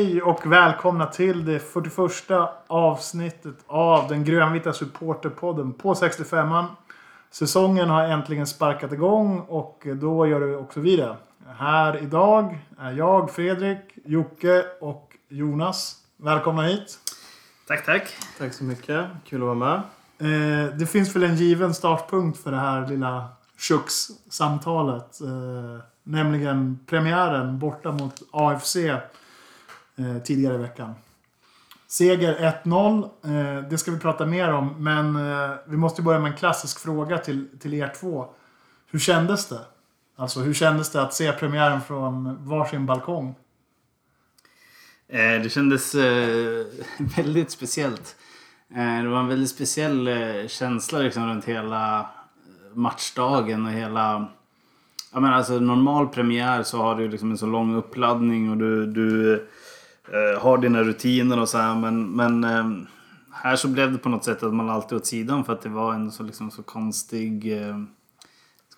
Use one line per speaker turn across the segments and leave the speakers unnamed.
Hej och välkomna till det 41 avsnittet av den grönvita supporterpodden på 65an. Säsongen har äntligen sparkat igång och då gör också vi det. Här idag är jag, Fredrik, Jocke och Jonas. Välkomna hit.
Tack, tack.
Tack så mycket. Kul att vara med.
Eh, det finns väl en given startpunkt för det här lilla Chux-samtalet. Eh, nämligen premiären borta mot AFC Eh, tidigare i veckan. Seger 1-0. Eh, det ska vi prata mer om. Men eh, vi måste börja med en klassisk fråga till, till er två. Hur kändes det? Alltså hur kändes det att se premiären från varsin balkong?
Eh, det kändes eh, väldigt speciellt. Eh, det var en väldigt speciell eh, känsla liksom, runt hela eh, matchdagen och hela... Jag menar, alltså, normal premiär så har du liksom en så lång uppladdning och du, du eh, har dina rutiner och så här. Men, men eh, här så blev det på något sätt att man alltid åt sidan för att det var en så, liksom, så konstig... Eh,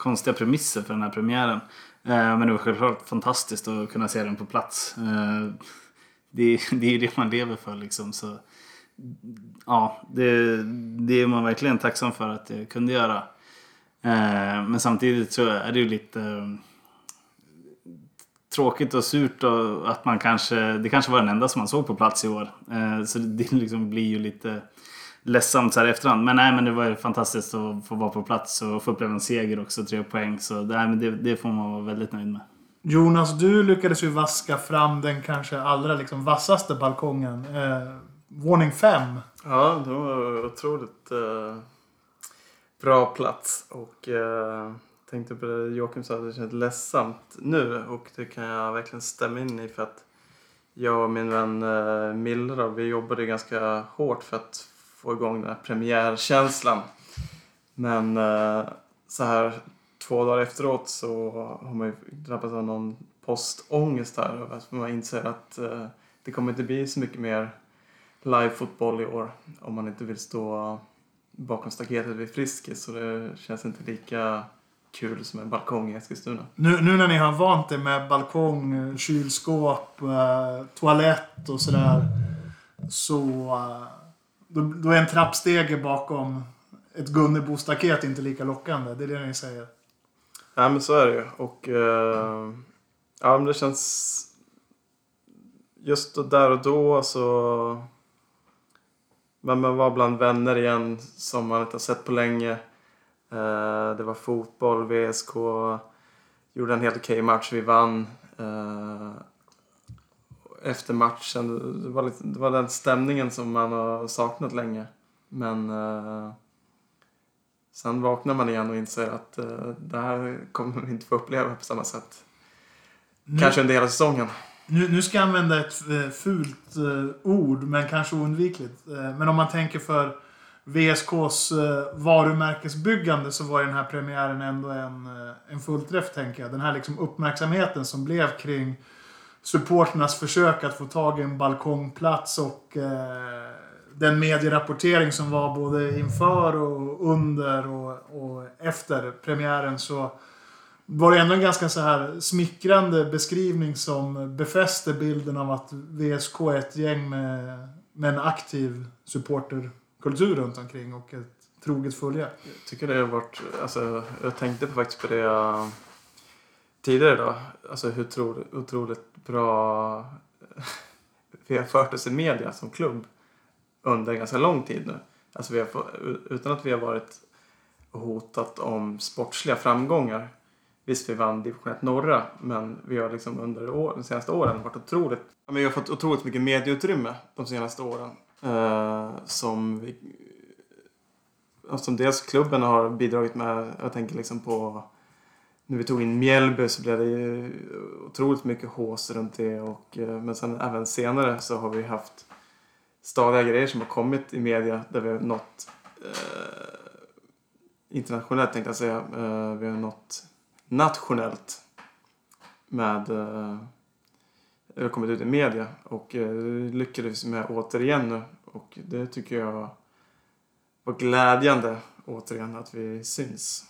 konstiga premisser för den här premiären. Eh, men det var självklart fantastiskt att kunna se den på plats. Eh, det, det är ju det man lever för liksom. Så, ja, det, det är man verkligen tacksam för att jag kunde göra. Eh, men samtidigt så är det ju lite eh, tråkigt och surt och att man kanske, det kanske var den enda som man såg på plats i år. Eh, så det liksom blir ju lite ledsamt så här i efterhand. Men nej, men det var ju fantastiskt att få vara på plats och få uppleva en seger också, tre poäng. Så nej, men det, det får man vara väldigt nöjd med.
Jonas, du lyckades ju vaska fram den kanske allra liksom vassaste balkongen. Eh, våning 5.
Ja, det var otroligt eh, bra plats. Och eh, tänkte på det Joakim sa, att det känns ledsamt nu. Och det kan jag verkligen stämma in i för att jag och min vän eh, Mildra, vi jobbade ganska hårt för att få igång den här premiärkänslan. Men eh, så här två dagar efteråt så har man ju drabbats av någon postångest här. över att Man inser att eh, det kommer inte bli så mycket mer live-fotboll i år om man inte vill stå bakom staketet vid Friskis. Så det känns inte lika kul som en balkong i Eskilstuna.
Nu, nu när ni har vant er med balkong, kylskåp, eh, toalett och sådär. Så eh, då, då är en trappstege bakom ett Gunnebo-staket inte lika lockande. Det är det ni säger.
Ja men så är det ju. Och eh, ja men det känns... Just då, där och då så... Men man var bland vänner igen som man inte har sett på länge. Eh, det var fotboll, VSK gjorde en helt okej match, vi vann. Eh, efter matchen, det var, lite, det var den stämningen som man har saknat länge. Men eh, sen vaknar man igen och inser att det här kommer vi inte få uppleva på samma sätt.
Nu,
Kanske under hela säsongen.
nu, nu ska jag använda ett fult ord, men kanske oundvikligt. Men om man tänker för VSKs eh, varumärkesbyggande så var den här premiären ändå en, eh, en fullträff, tänker jag. Den här liksom uppmärksamheten som blev kring supporternas försök att få tag i en balkongplats och eh, den medierapportering som var både inför och under och, och efter premiären så var det ändå en ganska så här smickrande beskrivning som befäste bilden av att VSK är ett gäng med, med en aktiv supporter supporterkultur runt omkring och ett troget följe.
Jag tycker det har varit, alltså, jag tänkte på faktiskt på det eh, tidigare idag. Alltså hur tro, otroligt bra vi har fört oss i media som klubb under en ganska lång tid nu. Alltså vi har, utan att vi har varit hotat om sportsliga framgångar. Visst, vi vann division 1 norra, men vi har liksom under år, de senaste åren varit otroligt... Ja, men Vi har fått otroligt mycket medieutrymme de senaste åren. Eh, som vi, som dels klubben har bidragit med. Jag tänker liksom på när vi tog in Mjällby så blev det ju otroligt mycket hås runt det. Och, eh, men sen även senare så har vi haft stadiga grejer som har kommit i media där vi har nått eh, internationellt tänkte jag säga. Eh, vi har nått nationellt med eh, det har kommit ut i media och eh, lyckades med återigen nu och det tycker jag var glädjande återigen att vi syns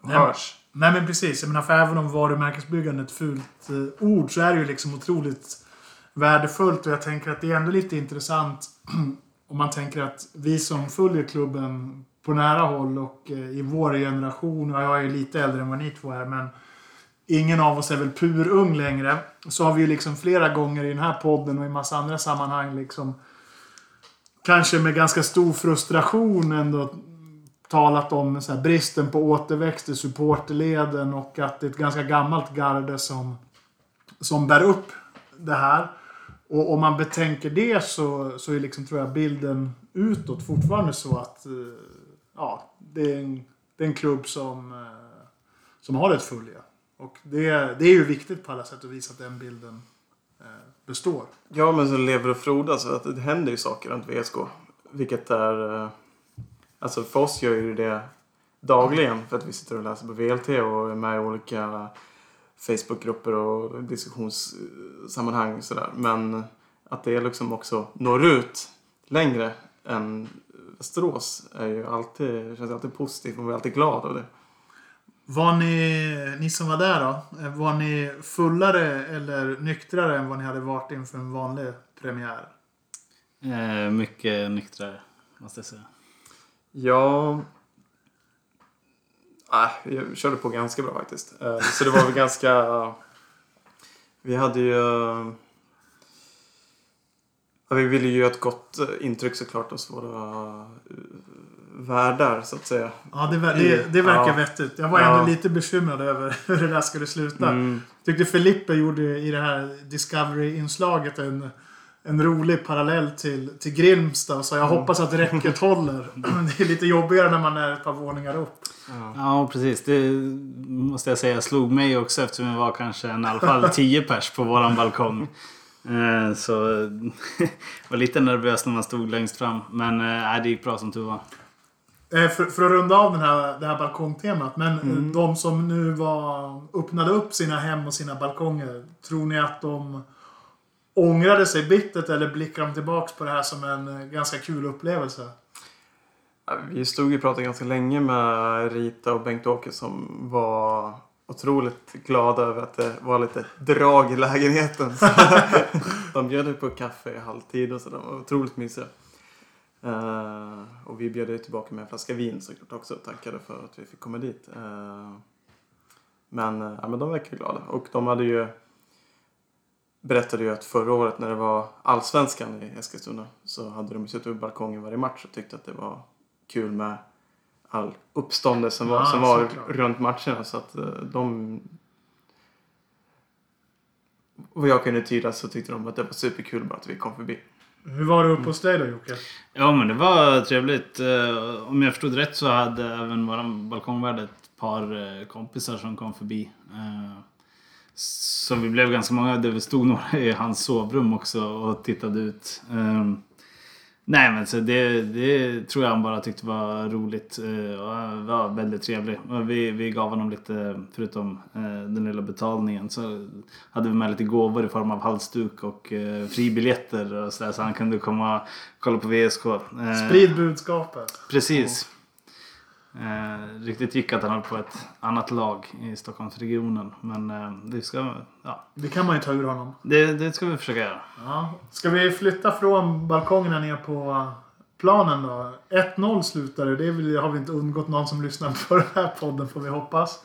och
Nej.
hörs.
Nej men precis. Jag menar, för även om varumärkesbyggande är ett fult eh, ord så är det ju liksom otroligt värdefullt och jag tänker att det är ändå lite intressant om man tänker att vi som följer klubben på nära håll och eh, i vår generation, och jag är lite äldre än vad ni två är, men ingen av oss är väl purung längre. Så har vi ju liksom flera gånger i den här podden och i massa andra sammanhang liksom kanske med ganska stor frustration ändå talat om så här, bristen på återväxt i supporterleden och att det är ett ganska gammalt garde som, som bär upp det här. Och om man betänker det så, så är liksom, tror jag bilden utåt fortfarande så att eh, ja, det, är en, det är en klubb som, eh, som har ett följe. Och det, det är ju viktigt på alla sätt och vis att den bilden eh, består.
Ja, men så lever och frodas. Att det händer ju saker runt VSK. Vilket är... eh, Alltså för oss gör ju det dagligen. För att vi sitter och läser på VLT och är med i olika Facebookgrupper och diskussionssammanhang och sådär. Men att det liksom också når ut längre än Västerås är ju alltid, känns alltid positivt. Man blir alltid glad av det.
Var ni, ni som var där då, eh, var ni fullare eller nyktrare än vad ni hade varit inför en vanlig premiär?
Eh, mycket nyktrare, måste jag säga.
Ja... Äh, jag körde på ganska bra faktiskt. Eh, Så det var väl ganska... Vi hade ju... Ja, vi ville ju göra ett gott eh, intryck såklart hos våra värdar så att säga.
Ja, det, det, det verkar
Ja.
vettigt. Jag var
Ja.
ändå lite bekymrad över hur det där skulle sluta.
Mm.
Tyckte Felipe gjorde i det här Discovery-inslaget en, en rolig parallell till, till Grimsta. Så jag hoppas att räcket håller. Det är lite jobbigare när man är ett par våningar upp.
Ja.
Ja, precis. Det måste jag säga slog mig också eftersom vi var kanske en, i alla fall 10 pers på våran balkong. Eh, Så jag var lite nervös när man stod längst fram. Men nej, det gick bra som tur var.
Eh, För, för att runda av den här, det här balkongtemat. Men
Mm.
de som nu var, öppnade upp sina hem och sina balkonger. Tror ni att de ångrade sig bittert eller blickar de tillbaks på det här som en eh, ganska kul upplevelse?
Vi stod och pratade ganska länge med Rita och Bengt-Åke som var otroligt glada över att det var lite drag i lägenheten. De bjöd på kaffe i halvtid och så de var otroligt mysiga. Eh, och vi bjöd tillbaka med en flaska vin såklart också och tackade för att vi fick komma dit. Eh, men, eh, ja, men de verkar glada och de hade ju berättade ju att förra året när det var allsvenskan i Eskilstuna så hade de suttit på balkongen varje match och tyckte att det var kul med all uppståndelse som var,
Ja,
som var runt matcherna. Så att de... Vad jag kunde tyda så tyckte de att det var superkul bara att vi kom förbi.
Hur var det uppe hos dig då Jocke?
Ja, men det var trevligt. Eh, om jag förstod rätt så hade även vår balkongvärd ett par eh, kompisar som kom förbi. Eh, så vi blev ganska många. Det stod några i hans sovrum också och tittade ut. Nej men så det, det tror jag han bara tyckte var roligt eh, och var väldigt trevlig. Vi, vi gav honom lite, förutom eh, den lilla betalningen, så hade vi med lite gåvor i form av halsduk och eh, fribiljetter och sådär så han kunde komma och kolla på VSK.
Sprid budskapet.
Precis. Eh, riktigt gick att han höll på ett annat lag i Stockholmsregionen. Men eh, det, ska, ja,
Det kan man ju ta ur honom.
det, det ska vi försöka göra.
Ja. Ska vi flytta från balkongerna ner på planen då? 1-0 slutade det. väl- har vi inte undgått någon som lyssnar på den här podden får vi hoppas.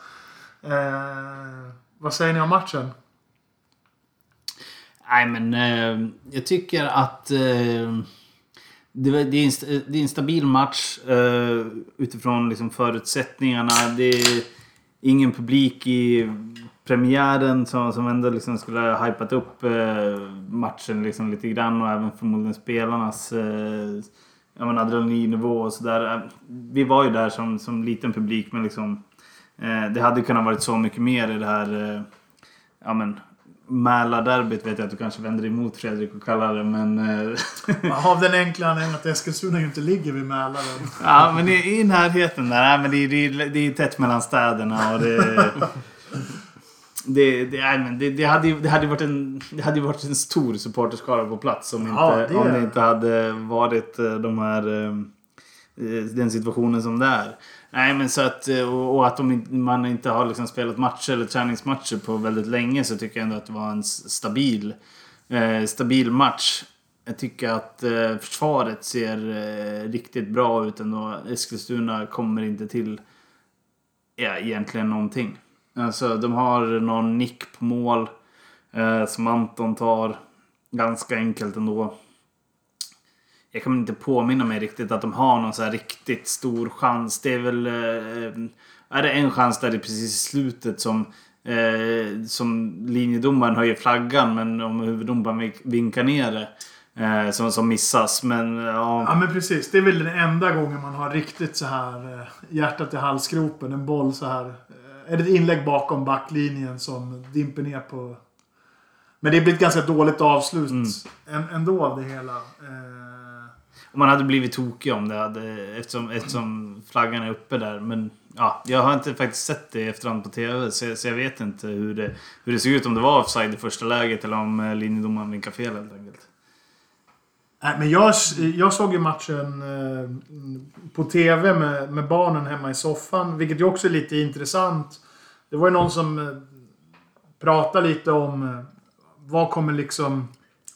Eh, vad säger ni om matchen?
Nej men eh, jag tycker att eh, det, var- det, är en, eh, det är en stabil match uh, utifrån liksom förutsättningarna. Det är ingen publik i premiären som, som ändå liksom skulle ha hypat upp uh, matchen liksom lite grann och även förmodligen spelarnas uh, menar, adrenalinnivå och sådär. Vi var ju där som, som liten publik men liksom uh, det hade kunnat varit så mycket mer i det här ja, men, Mälarderbyt vet jag att du kanske vänder emot Fredrik och kallar det men... eh,
Av den enkla anledningen att Eskilstuna ju inte ligger vid Mälaren.
ja men i, i närheten där. Nej, men det, det, det är tätt mellan städerna och det... Det, det, nej, men det, det, hade, det, hade varit en, det hade ju varit en stor supporterskara på plats om,
Ja,
inte,
det-
om det inte hade varit eh, de här, eh, den situationen som det är. Nej, men så att, eh, och, att de, man inte har liksom spelat matcher eller träningsmatcher på väldigt länge så tycker jag ändå att det var en stabil Eh, stabil match. Jag tycker att eh, försvaret ser eh, riktigt bra ut ändå. Eskilstuna kommer inte till ja, egentligen någonting. Alltså de har någon nick på mål eh, som Anton tar ganska enkelt ändå. Jag kan inte påminna mig riktigt att de har någon så här riktigt stor chans. Det är väl... Eh, är det en chans där det är precis i slutet som Eh, som linjedomaren höjer flaggan men om huvuddomaren vinkar ner det. Eh, som, som missas. Men ja.
Ja men precis. Det är väl den enda gången man har riktigt så här eh, hjärtat i halsgropen. En boll så här. Eh, är det ett inlägg bakom backlinjen som dimper ner på... Men det blir ett ganska dåligt avslut mm. ändå av det hela.
Och man hade blivit tokig om det hade, eftersom, eftersom flaggan är uppe där. Men ja, jag har inte faktiskt sett det i efterhand på TV så jag, så jag vet inte hur det, hur det såg ut. Om det var offside i första läget eller om eh, linjedomaren vinkade fel helt enkelt.
Nej, men jag, jag såg ju matchen eh, på TV med, med barnen hemma i soffan. Vilket ju också är lite intressant. Det var ju någon som eh, pratade lite om eh, vad kommer liksom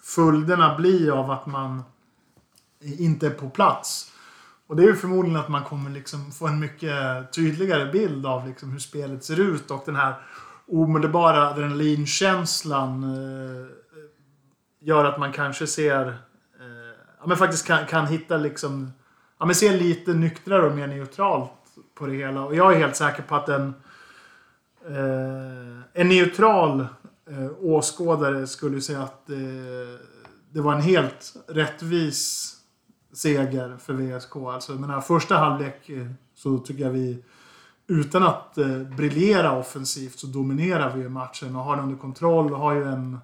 följderna bli av att man inte är på plats. Och det är ju förmodligen att man kommer liksom få en mycket tydligare bild av liksom hur spelet ser ut och den här omedelbara adrenalinkänslan eh, gör att man kanske ser... Eh, ja, men faktiskt kan, kan hitta liksom... Ja, men se lite nyktrare och mer neutralt på det hela. Och jag är helt säker på att en... Eh, en neutral eh, åskådare skulle säga att eh, det var en helt rättvis seger för VSK. Alltså, men här första halvlek eh, så tycker jag vi utan att eh, briljera offensivt så dominerar vi matchen och har den under kontroll. Och har ju en...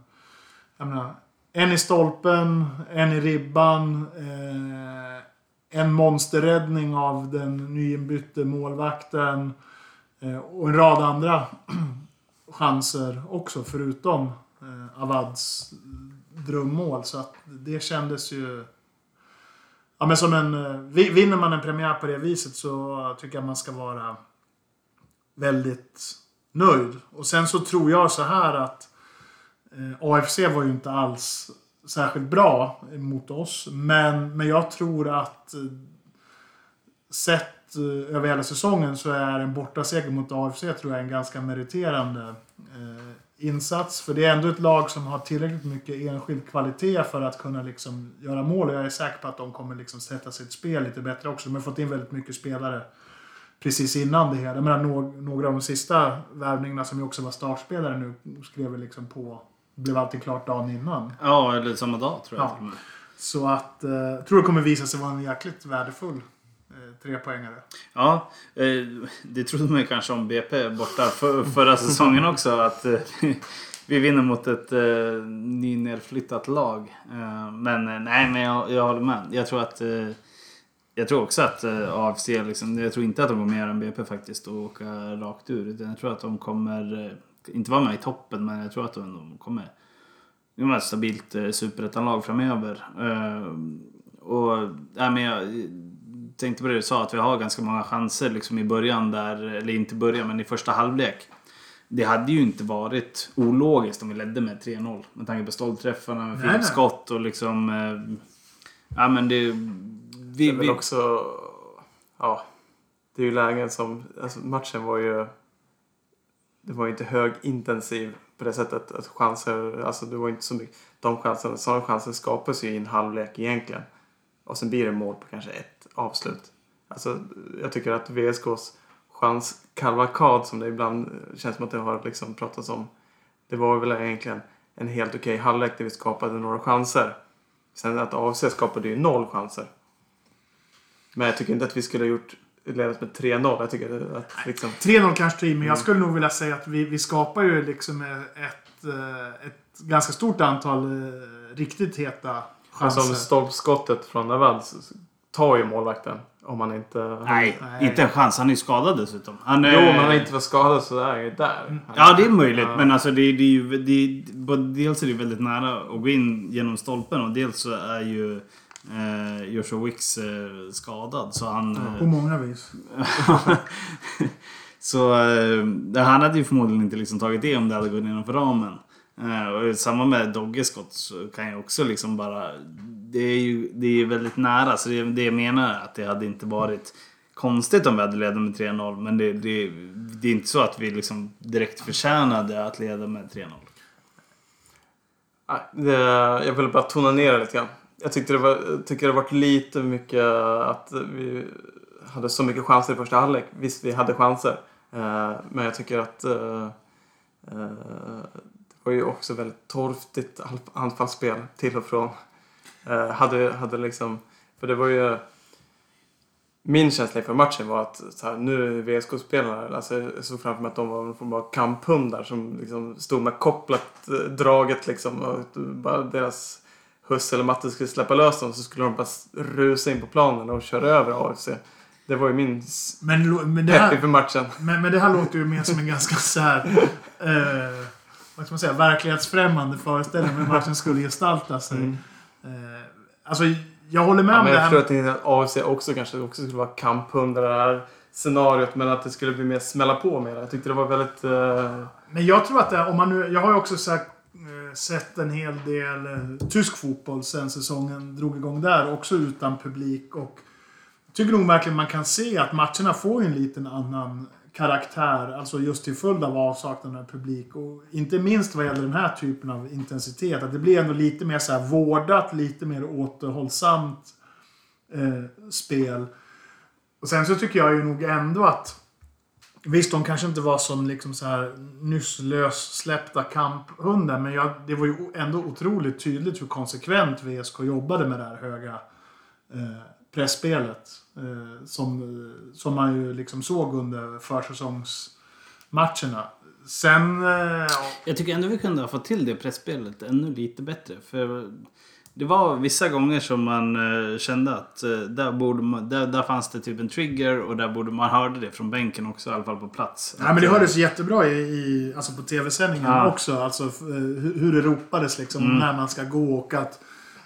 Jag menar, en i stolpen, en i ribban. Eh, en monsterräddning av den nyinbytte målvakten. Eh, och en rad andra chanser också förutom eh, Avads drömmål. Så att det kändes ju Ja, men som en, eh, vinner man en premiär på det viset så tycker jag man ska vara väldigt nöjd. Och sen så tror jag så här att eh, AFC var ju inte alls särskilt bra mot oss. Men, men jag tror att eh, sett eh, över hela säsongen så är en bortaseger mot AFC tror jag en ganska meriterande eh, insats. För det är ändå ett lag som har tillräckligt mycket enskild kvalitet för att kunna liksom göra mål. Och jag är säker på att de kommer liksom sätta sitt spel lite bättre också. De har fått in väldigt mycket spelare precis innan det hela. Jag menar, några av de sista värvningarna som ju också var startspelare nu skrev liksom på. Blev alltid klart dagen innan.
Ja, eller samma dag tror jag. Ja.
Så att, eh, jag tror det kommer visa sig vara en jäkligt värdefull tre poängare.
Ja, eh, det trodde man kanske om BP borta för, förra säsongen också. Att eh, vi vinner mot ett eh, nynedflyttat lag. Eh, men nej, men jag, jag håller med. Jag tror att jag tror också att AFC, liksom, jag tror inte att de går mer än BP faktiskt och åka rakt ur. Jag tror att de kommer, inte vara med i toppen, men jag tror att de kommer vara ett stabilt superettanlag framöver. Och, nej, men jag, tänkte på det du sa, att vi har ganska många chanser liksom i början där, eller inte början, men i första halvlek. Det hade ju inte varit ologiskt om vi ledde med 3-0. Med tanke på stolpträffarna, med fint skott och liksom... Eh, ja men det...
Vi, det är väl också... Ja. Det är ju lägen som... Alltså matchen var ju... Det var ju inte högintensiv på det sättet att chanser... Alltså det var inte så mycket... De chanserna, sådana chanser skapas ju i en halvlek egentligen. Och sen blir det mål på kanske ett avslut. Alltså, jag tycker att VSKs chanskalvakad som det ibland känns som att det har liksom pratats om. Det var väl egentligen en helt okej okay halvlek där vi skapade några chanser. Sen att AFC skapade ju noll chanser. Men jag tycker inte att vi skulle ha gjort ledat med 3-0. Jag tycker att liksom...
3-0 kanske tar men jag skulle nog vilja säga att vi, vi skapar ju liksom ett, eh, ett ganska stort antal eh, riktigt heta chanser.
Som stolpskottet från Navad tar ju målvakten. Om man inte...
Nej, nej, inte en chans. Han är ju skadad dessutom. Han,
jo, men han inte var skadad så är ju där.
Han, ja, det är möjligt. Ja. Men alltså det, det är ju... Det, dels är det väldigt nära att gå in genom stolpen och dels så är ju eh, Joshua Wicks eh, skadad. Så han...
Ja, på många vis.
så eh, han hade ju förmodligen inte liksom tagit det om det hade gått innanför ramen. Eh, och samma med Doggeskott så kan jag också liksom bara... Det är ju det är väldigt nära så det det jag menar är att det hade inte varit konstigt om vi hade ledat med 3-0 men det, det, det är inte så att vi liksom direkt förtjänade att leda med 3-0.
Ah, det, jag ville bara tona ner det lite grann. Jag tyckte det var, tycker det varit lite mycket att vi hade så mycket chanser i första halvlek. Visst, vi hade chanser. Eh, men jag tycker att eh, var ju också väldigt torftigt anf- anfallsspel till och från. Eh, hade, hade liksom, för det var ju min känsla inför matchen var att så här, nu är VSK-spelarna, alltså jag såg framför mig att de var någon form av kamphundar som liksom stod med kopplat eh, draget liksom och bara deras husse eller matte skulle släppa lös dem så skulle de bara rusa in på planen och köra över AFC. Det var ju min
Men, men, det
pepp
här,
inför matchen.
men, men det här låter ju mer som en ganska så här... Eh, vad ska man säga? Verklighetsfrämmande föreställning hur matchen skulle gestalta sig.
Mm.
Eh, alltså, jag håller med
Ja,
om
men
det
jag
här.
tror att AFC också kanske också skulle vara kamphundar det här scenariot men att det skulle bli mer smälla på med det. Jag tyckte det var väldigt... eh,
Men jag tror att det, om man nu, jag har ju också sagt, eh, sett en hel del eh, tysk fotboll sen säsongen drog igång där. Också utan publik. Och jag tycker nog verkligen man kan se att matcherna får ju en liten annan karaktär. Alltså just till följd av avsaknaden av publik. Och inte minst vad gäller den här typen av intensitet. Att det blir ändå lite mer så här vårdat, lite mer återhållsamt eh, spel. Och sen så tycker jag ju nog ändå att Visst, de kanske inte var som liksom så här nyss lössläppta kamphundar. Men jag, det var ju ändå otroligt tydligt hur konsekvent VSK jobbade med det här höga eh, pressspelet. Eh, som, eh, som man ju liksom såg under försäsongsmatcherna. Sen... Eh, ja,
Jag tycker ändå vi kunde ha fått till det pressspelet ännu lite bättre. För det var vissa gånger som man eh, kände att där, borde man, där, där fanns det typ en trigger och där borde man hörde det från bänken också i alla fall på plats.
Nej, men det hördes jättebra i, i, alltså på tv-sändningen
Ja.
också. Alltså, hur det ropades liksom
Mm.
när man ska gå. Och att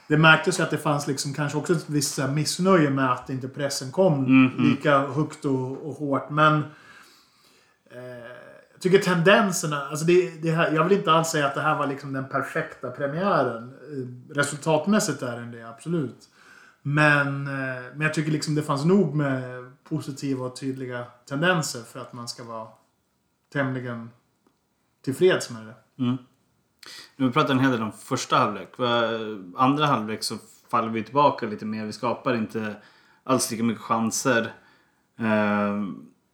det märktes att det fanns liksom kanske också ett visst missnöje med att inte pressen kom
Mm, mm.
lika högt och, och hårt. Men eh, jag tycker tendenserna... Alltså det, det här, jag vill inte alls säga att det här var liksom den perfekta premiären. Eh, Resultatmässigt är den det, absolut. Men, eh, men jag tycker liksom det fanns nog med positiva och tydliga tendenser för att man ska vara tämligen tillfreds med det.
Mm. Nu pratar en hel del om första halvlek. Andra halvlek så faller vi tillbaka lite mer. Vi skapar inte alls lika mycket chanser. Eh,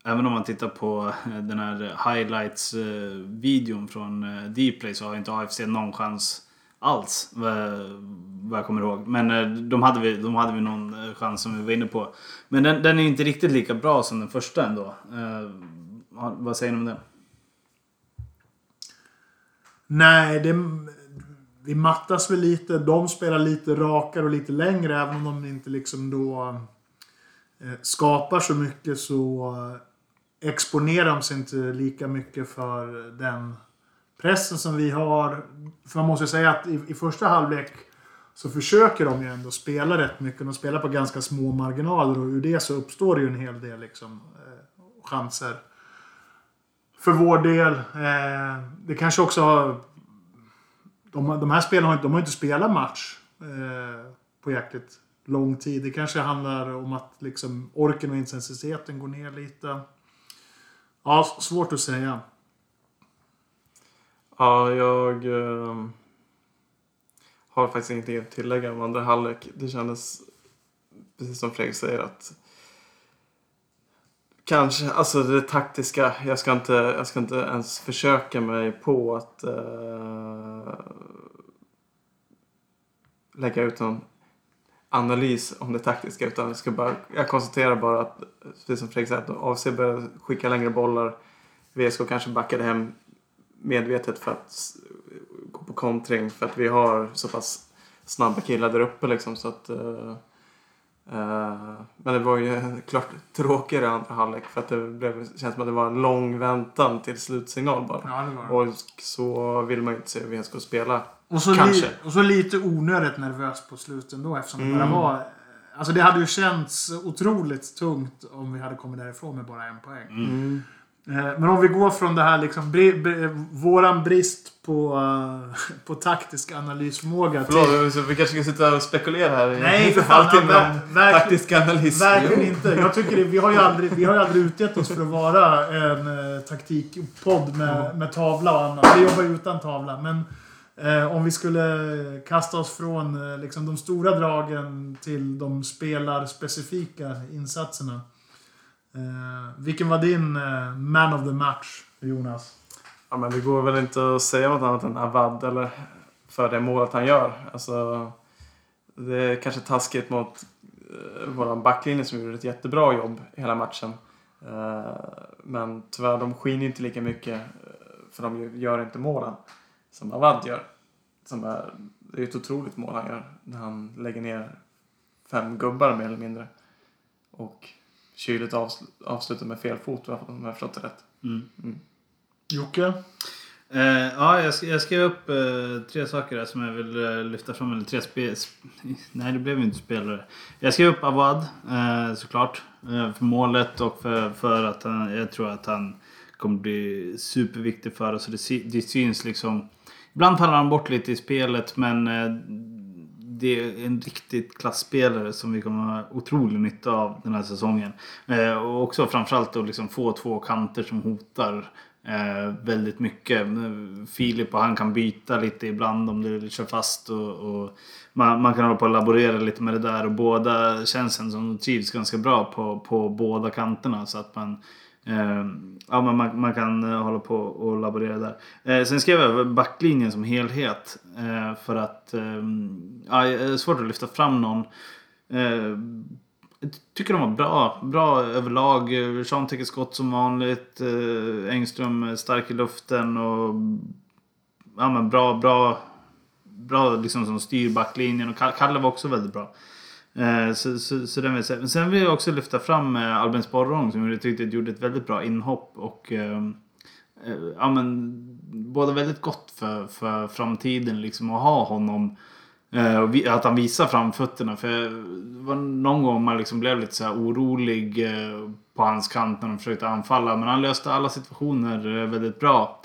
även om man tittar på eh, den här highlights-videon från eh, Dplay så har inte AFC någon chans alls. Vad jag kommer ihåg. Men de hade vi, de hade vi någon chans som vi var inne på. Men den, den är inte riktigt lika bra som den första ändå. Vad- säger ni om den?
Nej, det, vi mattas väl lite. De spelar lite rakare och lite längre. Även om de inte liksom då eh, skapar så mycket så eh, exponerar de sig inte lika mycket för den pressen som vi har. För man måste säga att i, i första halvlek så försöker de ju ändå spela rätt mycket. De spelar på ganska små marginaler och ur det så uppstår det ju en hel del liksom, eh, chanser. För vår del. Eh, det kanske också har... De, de här spelarna har inte, de har inte spelat match eh, på jäkligt lång tid. Det kanske handlar om att liksom, orken och intensiteten går ner lite. Ja, svårt att säga.
Ja, jag eh, har faktiskt ingenting att tillägga om andra halvlek. Det kändes, precis som Fredrik säger, att kanske, alltså det taktiska, jag ska inte, jag ska inte ens försöka mig på att uh, lägga ut någon analys om det taktiska utan jag, ska bara, jag konstaterar bara att, precis som Fredrik säger, att AFC började skicka längre bollar. VSK kanske backade hem medvetet för att gå på kontring för att vi har så pass snabba killar där uppe liksom så att uh, men det var ju klart tråkigare andra halvlek för att det blev, känns som att det var en lång väntan till slutsignal bara.
Ja, det var det.
Och så vill man ju inte se VSK spela.
Och så,
Kanske.
li, och så lite onödigt nervös på slutet ändå eftersom det
Mm.
bara var... Alltså det hade ju känts otroligt tungt om vi hade kommit därifrån med bara en poäng.
Mm.
Eh, Men om vi går från det här liksom, bri, bri, våran brist på, eh, på taktisk analysförmåga till...
Förlåt, vi kanske ska sitta här och spekulera här i
Nej, för
en
fan,
halvtimme
ver-
om
verkligen-
taktisk analys.
Verkligen inte. Jag tycker det, vi, har ju aldrig, vi har ju aldrig utgett oss för att vara en eh, taktikpodd med, med tavla och annat. Vi jobbar ju utan tavla. Men eh, om vi skulle kasta oss från liksom, de stora dragen till de spelarspecifika insatserna. Eh, vilken var din eh, man of the match, Jonas?
Ja, men det går väl inte att säga något annat än Avad eller för det målet han gör. Alltså, det är kanske taskigt mot eh, vår backlinje som gjorde ett jättebra jobb hela matchen. Eh, men tyvärr, de skiner inte lika mycket eh, för de gör inte målen som Avad gör. Som är, det är ett otroligt mål han gör när han lägger ner fem gubbar mer eller mindre. Och kyligt avsl- avslutar med fel fot om jag förstått det rätt.
Mm.
Jocke?
Eh, ja, jag, sk- jag skrev upp eh, tre saker där som jag vill eh, lyfta fram. Eller tre spe- Nej, det blev ju inte spelare. Jag skrev upp Awad eh, såklart. Eh, för målet och för, för att han, jag tror att han kommer bli superviktig för oss. Det, sy- det syns liksom. Ibland faller han bort lite i spelet men eh, det är en riktigt klassspelare som vi kommer ha otrolig nytta av den här säsongen. Eh, och också framförallt att liksom få två kanter som hotar eh, väldigt mycket. Filip och han kan byta lite ibland om det kör fast. Och, och man, man kan hålla på och laborera lite med det där. Och båda känns som de trivs ganska bra på, på båda kanterna. Så att man, Ehm, ja, men man, man kan eh, hålla på och laborera där. Eh, sen skrev jag över backlinjen som helhet. Eh, för att eh, ja, det är svårt att lyfta fram någon. Eh, jag tycker de var bra. Bra överlag. Sean täcker skott som vanligt. Eh, Engström är stark i luften och ja, men bra, bra, bra liksom som styr backlinjen. Och Kalle var också väldigt bra. Eh, så, så, så den vill jag säga. Men sen vill jag också lyfta fram eh, Albin Sporrong som jag tyckte gjorde ett väldigt bra inhopp. Och ehm, eh, ja, men, både väldigt gott för, för framtiden liksom att ha honom. Och att han visar framfötterna. För det var någon gång man liksom blev lite så här orolig på hans kant när de försökte anfalla. Men han löste alla situationer väldigt bra.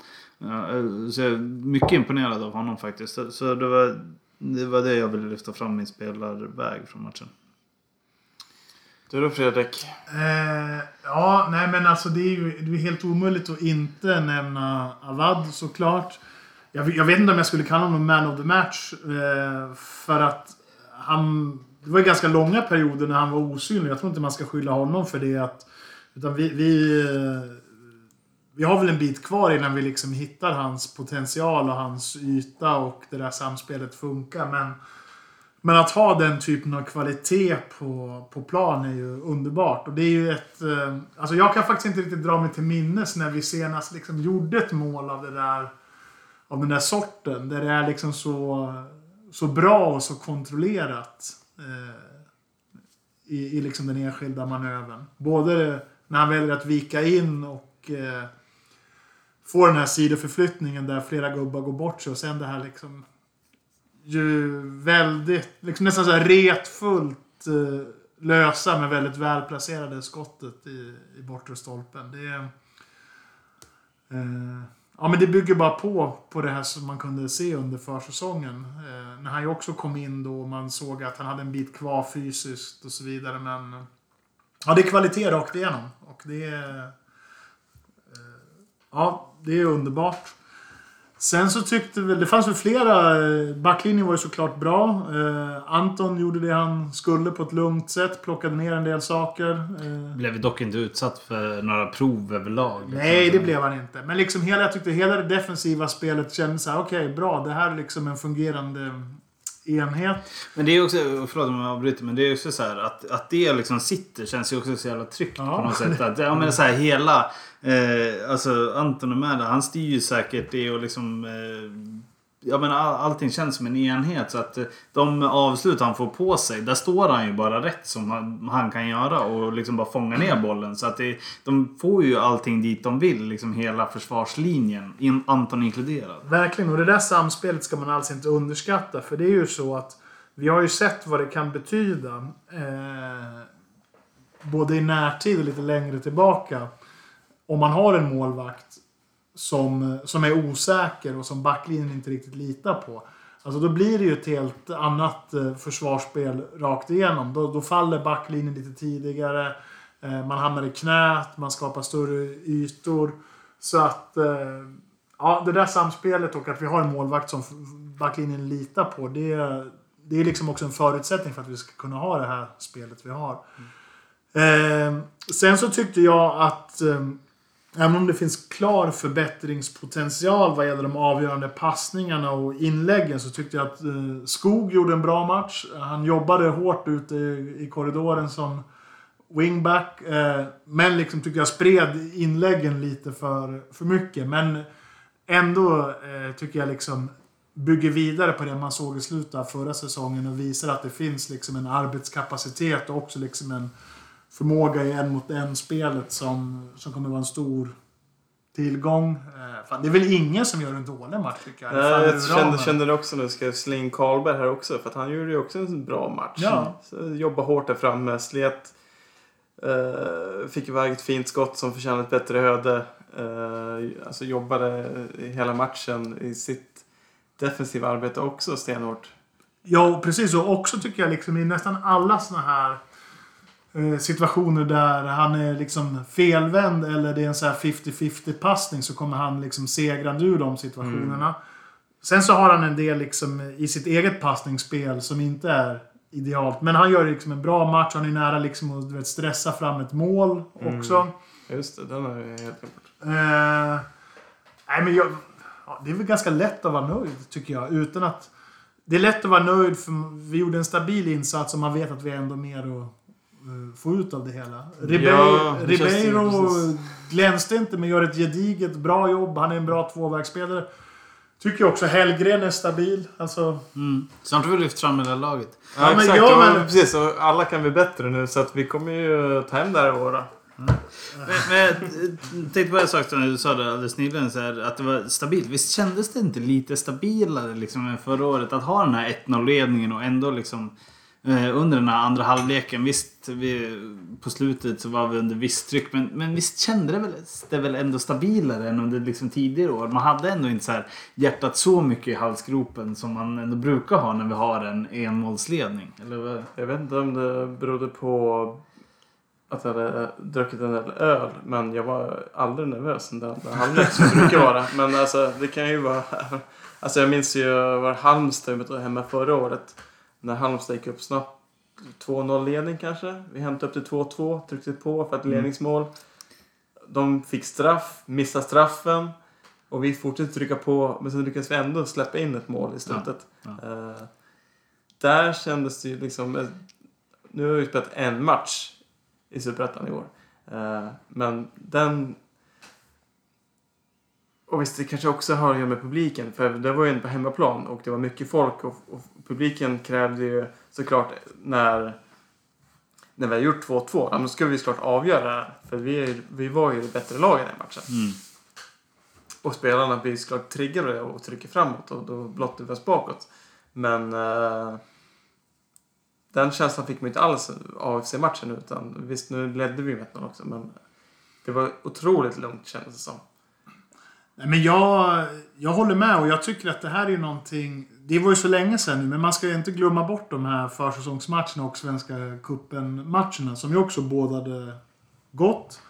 Så jag är mycket imponerad av honom faktiskt. Så det, var, det var det jag ville lyfta fram i spelarväg från matchen.
Du då Fredrik?
Eh, ja, nej men alltså det är ju det är helt omöjligt att inte nämna Avad såklart. Jag, jag vet inte om jag skulle kalla honom man of the match. Eh, för att han... Det var ju ganska långa perioder när han var osynlig. Jag tror inte man ska skylla honom för det. Att, utan vi, vi, eh, vi har väl en bit kvar innan vi liksom hittar hans potential och hans yta och det där samspelet funkar. Men men att ha den typen av kvalitet på, på plan är ju underbart. Och det är ju ett... Eh, alltså jag kan faktiskt inte riktigt dra mig till minnes när vi senast liksom gjorde ett mål av det där... Av den där sorten. Där det är liksom så, så bra och så kontrollerat. Eh, i, I liksom den enskilda manövern. Både när han väljer att vika in och eh, Får den här sidoförflyttningen där flera gubbar går bort sig. Och sen det här liksom ju väldigt, liksom nästan så här retfullt eh, lösa men väldigt välplacerade skottet i, i bortre stolpen. Det. Eh, ja men det bygger bara på, på det här som man kunde se under försäsongen. Eh, när han ju också kom in då och man såg att han hade en bit kvar fysiskt och så vidare men... Ja det är kvalitet rakt igenom. Och det är... Eh, ja, det är underbart. Sen så tyckte väl, det fanns väl flera, eh, backlinjen var ju såklart bra. Eh, Anton gjorde det han skulle på ett lugnt sätt, plockade ner en del saker. Eh,
Blev dock inte utsatt för några prov överlag. liksom.
nej, det blev han inte. Men liksom hela, jag tyckte hela det defensiva spelet kändes så här, okej, bra, det här är liksom en fungerande enhet.
Men det är också, förlåt om jag avbryter, men det är också så här att, att det liksom sitter känns ju också så jävla tryggt
Ja.
på något sätt. Att, ja men så här hela, eh, alltså Anton med där, han styr ju säkert det och liksom eh, Ja men all, allting känns som en enhet så att eh, de avslut han får på sig, där står han ju bara rätt som han, han kan göra och liksom bara fånga ner bollen. Så att det, de får ju allting dit de vill, liksom hela försvarslinjen, in, Anton inkluderad.
Verkligen, och det där samspelet ska man alls inte underskatta. För det är ju så att vi har ju sett vad det kan betyda. Eh, både i närtid och lite längre tillbaka. Om man har en målvakt som, som är osäker och som backlinjen inte riktigt litar på. Alltså då blir det ju ett helt annat eh, försvarsspel rakt igenom. Då, då faller backlinjen lite tidigare. Eh, man hamnar i knät, man skapar större ytor. Så att... Eh, ja, det där samspelet och att vi har en målvakt som backlinjen litar på. Det, det är liksom också en förutsättning för att vi ska kunna ha det här spelet vi har. Mm. Eh, sen så tyckte jag att... Även om det finns klar förbättringspotential vad gäller de avgörande passningarna och inläggen så tyckte jag att eh, Skog gjorde en bra match. Han jobbade hårt ute i korridoren som wingback. Eh, men liksom tyckte jag spred inläggen lite för, för mycket. Men ändå eh, tycker jag liksom bygger vidare på det man såg i slutet av förra säsongen och visar att det finns liksom en arbetskapacitet och också liksom en förmåga i en mot en-spelet som, som kommer vara en stor tillgång. Eh, fan, det är väl ingen som gör en dålig match tycker jag.
Nej, jag kände, kände det också nu. Ska jag slänga in Karlberg här också. För att han gjorde ju också en bra match.
Ja.
Så, jobba hårt där framme, slet. Uh, fick iväg ett fint skott som förtjänade ett bättre öde. Uh, alltså jobbade hela matchen i sitt defensiva arbete också stenhårt.
Ja, precis. Och också tycker jag liksom i nästan alla såna här Eh, situationer där han är liksom felvänd eller det är en så 50-50 passning så kommer han liksom segrande ur de situationerna. Mm. Sen så har han en del liksom i sitt eget passningsspel som inte är idealt. Men han gör liksom en bra match. Han är nära liksom att vet, stressa fram ett mål mm. också. Mm.
Just det, den har jag helt glömt
eh, Nej men jag... Ja, det är väl ganska lätt att vara nöjd tycker jag. Utan att... Det är lätt att vara nöjd för vi gjorde en stabil insats och man vet att vi är ändå mer Eh, få ut av det hela. Ribeiro, ja, Ribeiro glänste inte men gör ett gediget bra jobb. Han är en bra tvåvägsspelare. Tycker också Hellgren är stabil. Alltså...
Mm. Snart har vi lyft fram hela laget.
Ja, ja exakt. Ja, men... precis. Och alla kan bli bättre nu så att vi kommer ju ta hem det här året. Mm.
men, men jag tänkte på en sak när du sa det alldeles nyligen. Så här, att det var stabilt. Visst kändes det inte lite stabilare liksom, än förra året? Att ha den här 1-0-ledningen och ändå liksom Eh, under den här andra halvleken. Visst, vi, på slutet så var vi under visst tryck. Men, men visst kände det väl, det väl ändå stabilare än under liksom tidigare år. Man hade ändå inte så här hjärtat så mycket i halsgropen som man ändå brukar ha när vi har en enmålsledning. Eller
Jag vet inte om det berodde på att jag hade druckit en del öl. Men jag var aldrig nervös den där halvlek som det brukar vara. Men alltså det kan ju vara... Alltså jag minns ju var Halmstad hemma förra året när Halmstad gick upp snabbt. 2-0 ledning kanske. Vi hämtade upp till 2-2, tryckte på för ett mm. ledningsmål. De fick straff, missade straffen. Och vi fortsatte trycka på, men sen lyckades vi ändå släppa in ett mål i slutet. Ja, ja. Uh, där kändes det ju liksom... Eh, nu har vi spelat en match i Superettan i år. Uh, men den och visst, det kanske också har att göra med publiken. För det var ju på hemmaplan och det var mycket folk. Och, och publiken krävde ju såklart när, när vi har gjort 2-2. Ja, då ska vi såklart avgöra För vi, vi var ju det bättre laget i den matchen. Mm. Och spelarna blir såklart triggade och trycker framåt och då blottar vi oss bakåt. Men uh, den känslan fick man inte alls av AFC-matchen. Utan visst, nu ledde vi med 1 också. Men det var otroligt lugnt kändes det som.
Nej, men jag, jag håller med och jag tycker att det här är någonting... Det var ju så länge sedan nu, men man ska ju inte glömma bort de här försäsongsmatcherna och Svenska cupen-matcherna som ju också bådade gott.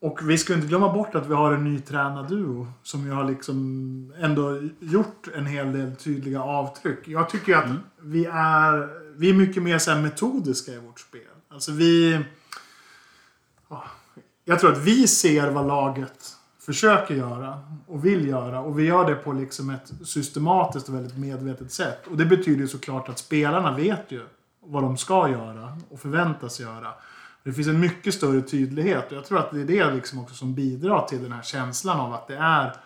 Och vi ska inte glömma bort att vi har en ny tränarduo som ju har liksom ändå gjort en hel del tydliga avtryck. Jag tycker att mm. vi är vi är mycket mer så metodiska i vårt spel. Alltså vi... Jag tror att vi ser vad laget försöker göra och vill göra. Och vi gör det på liksom ett systematiskt och väldigt medvetet sätt. Och det betyder ju såklart att spelarna vet ju vad de ska göra och förväntas göra. Det finns en mycket större tydlighet och jag tror att det är det liksom också som bidrar till den här känslan av att det är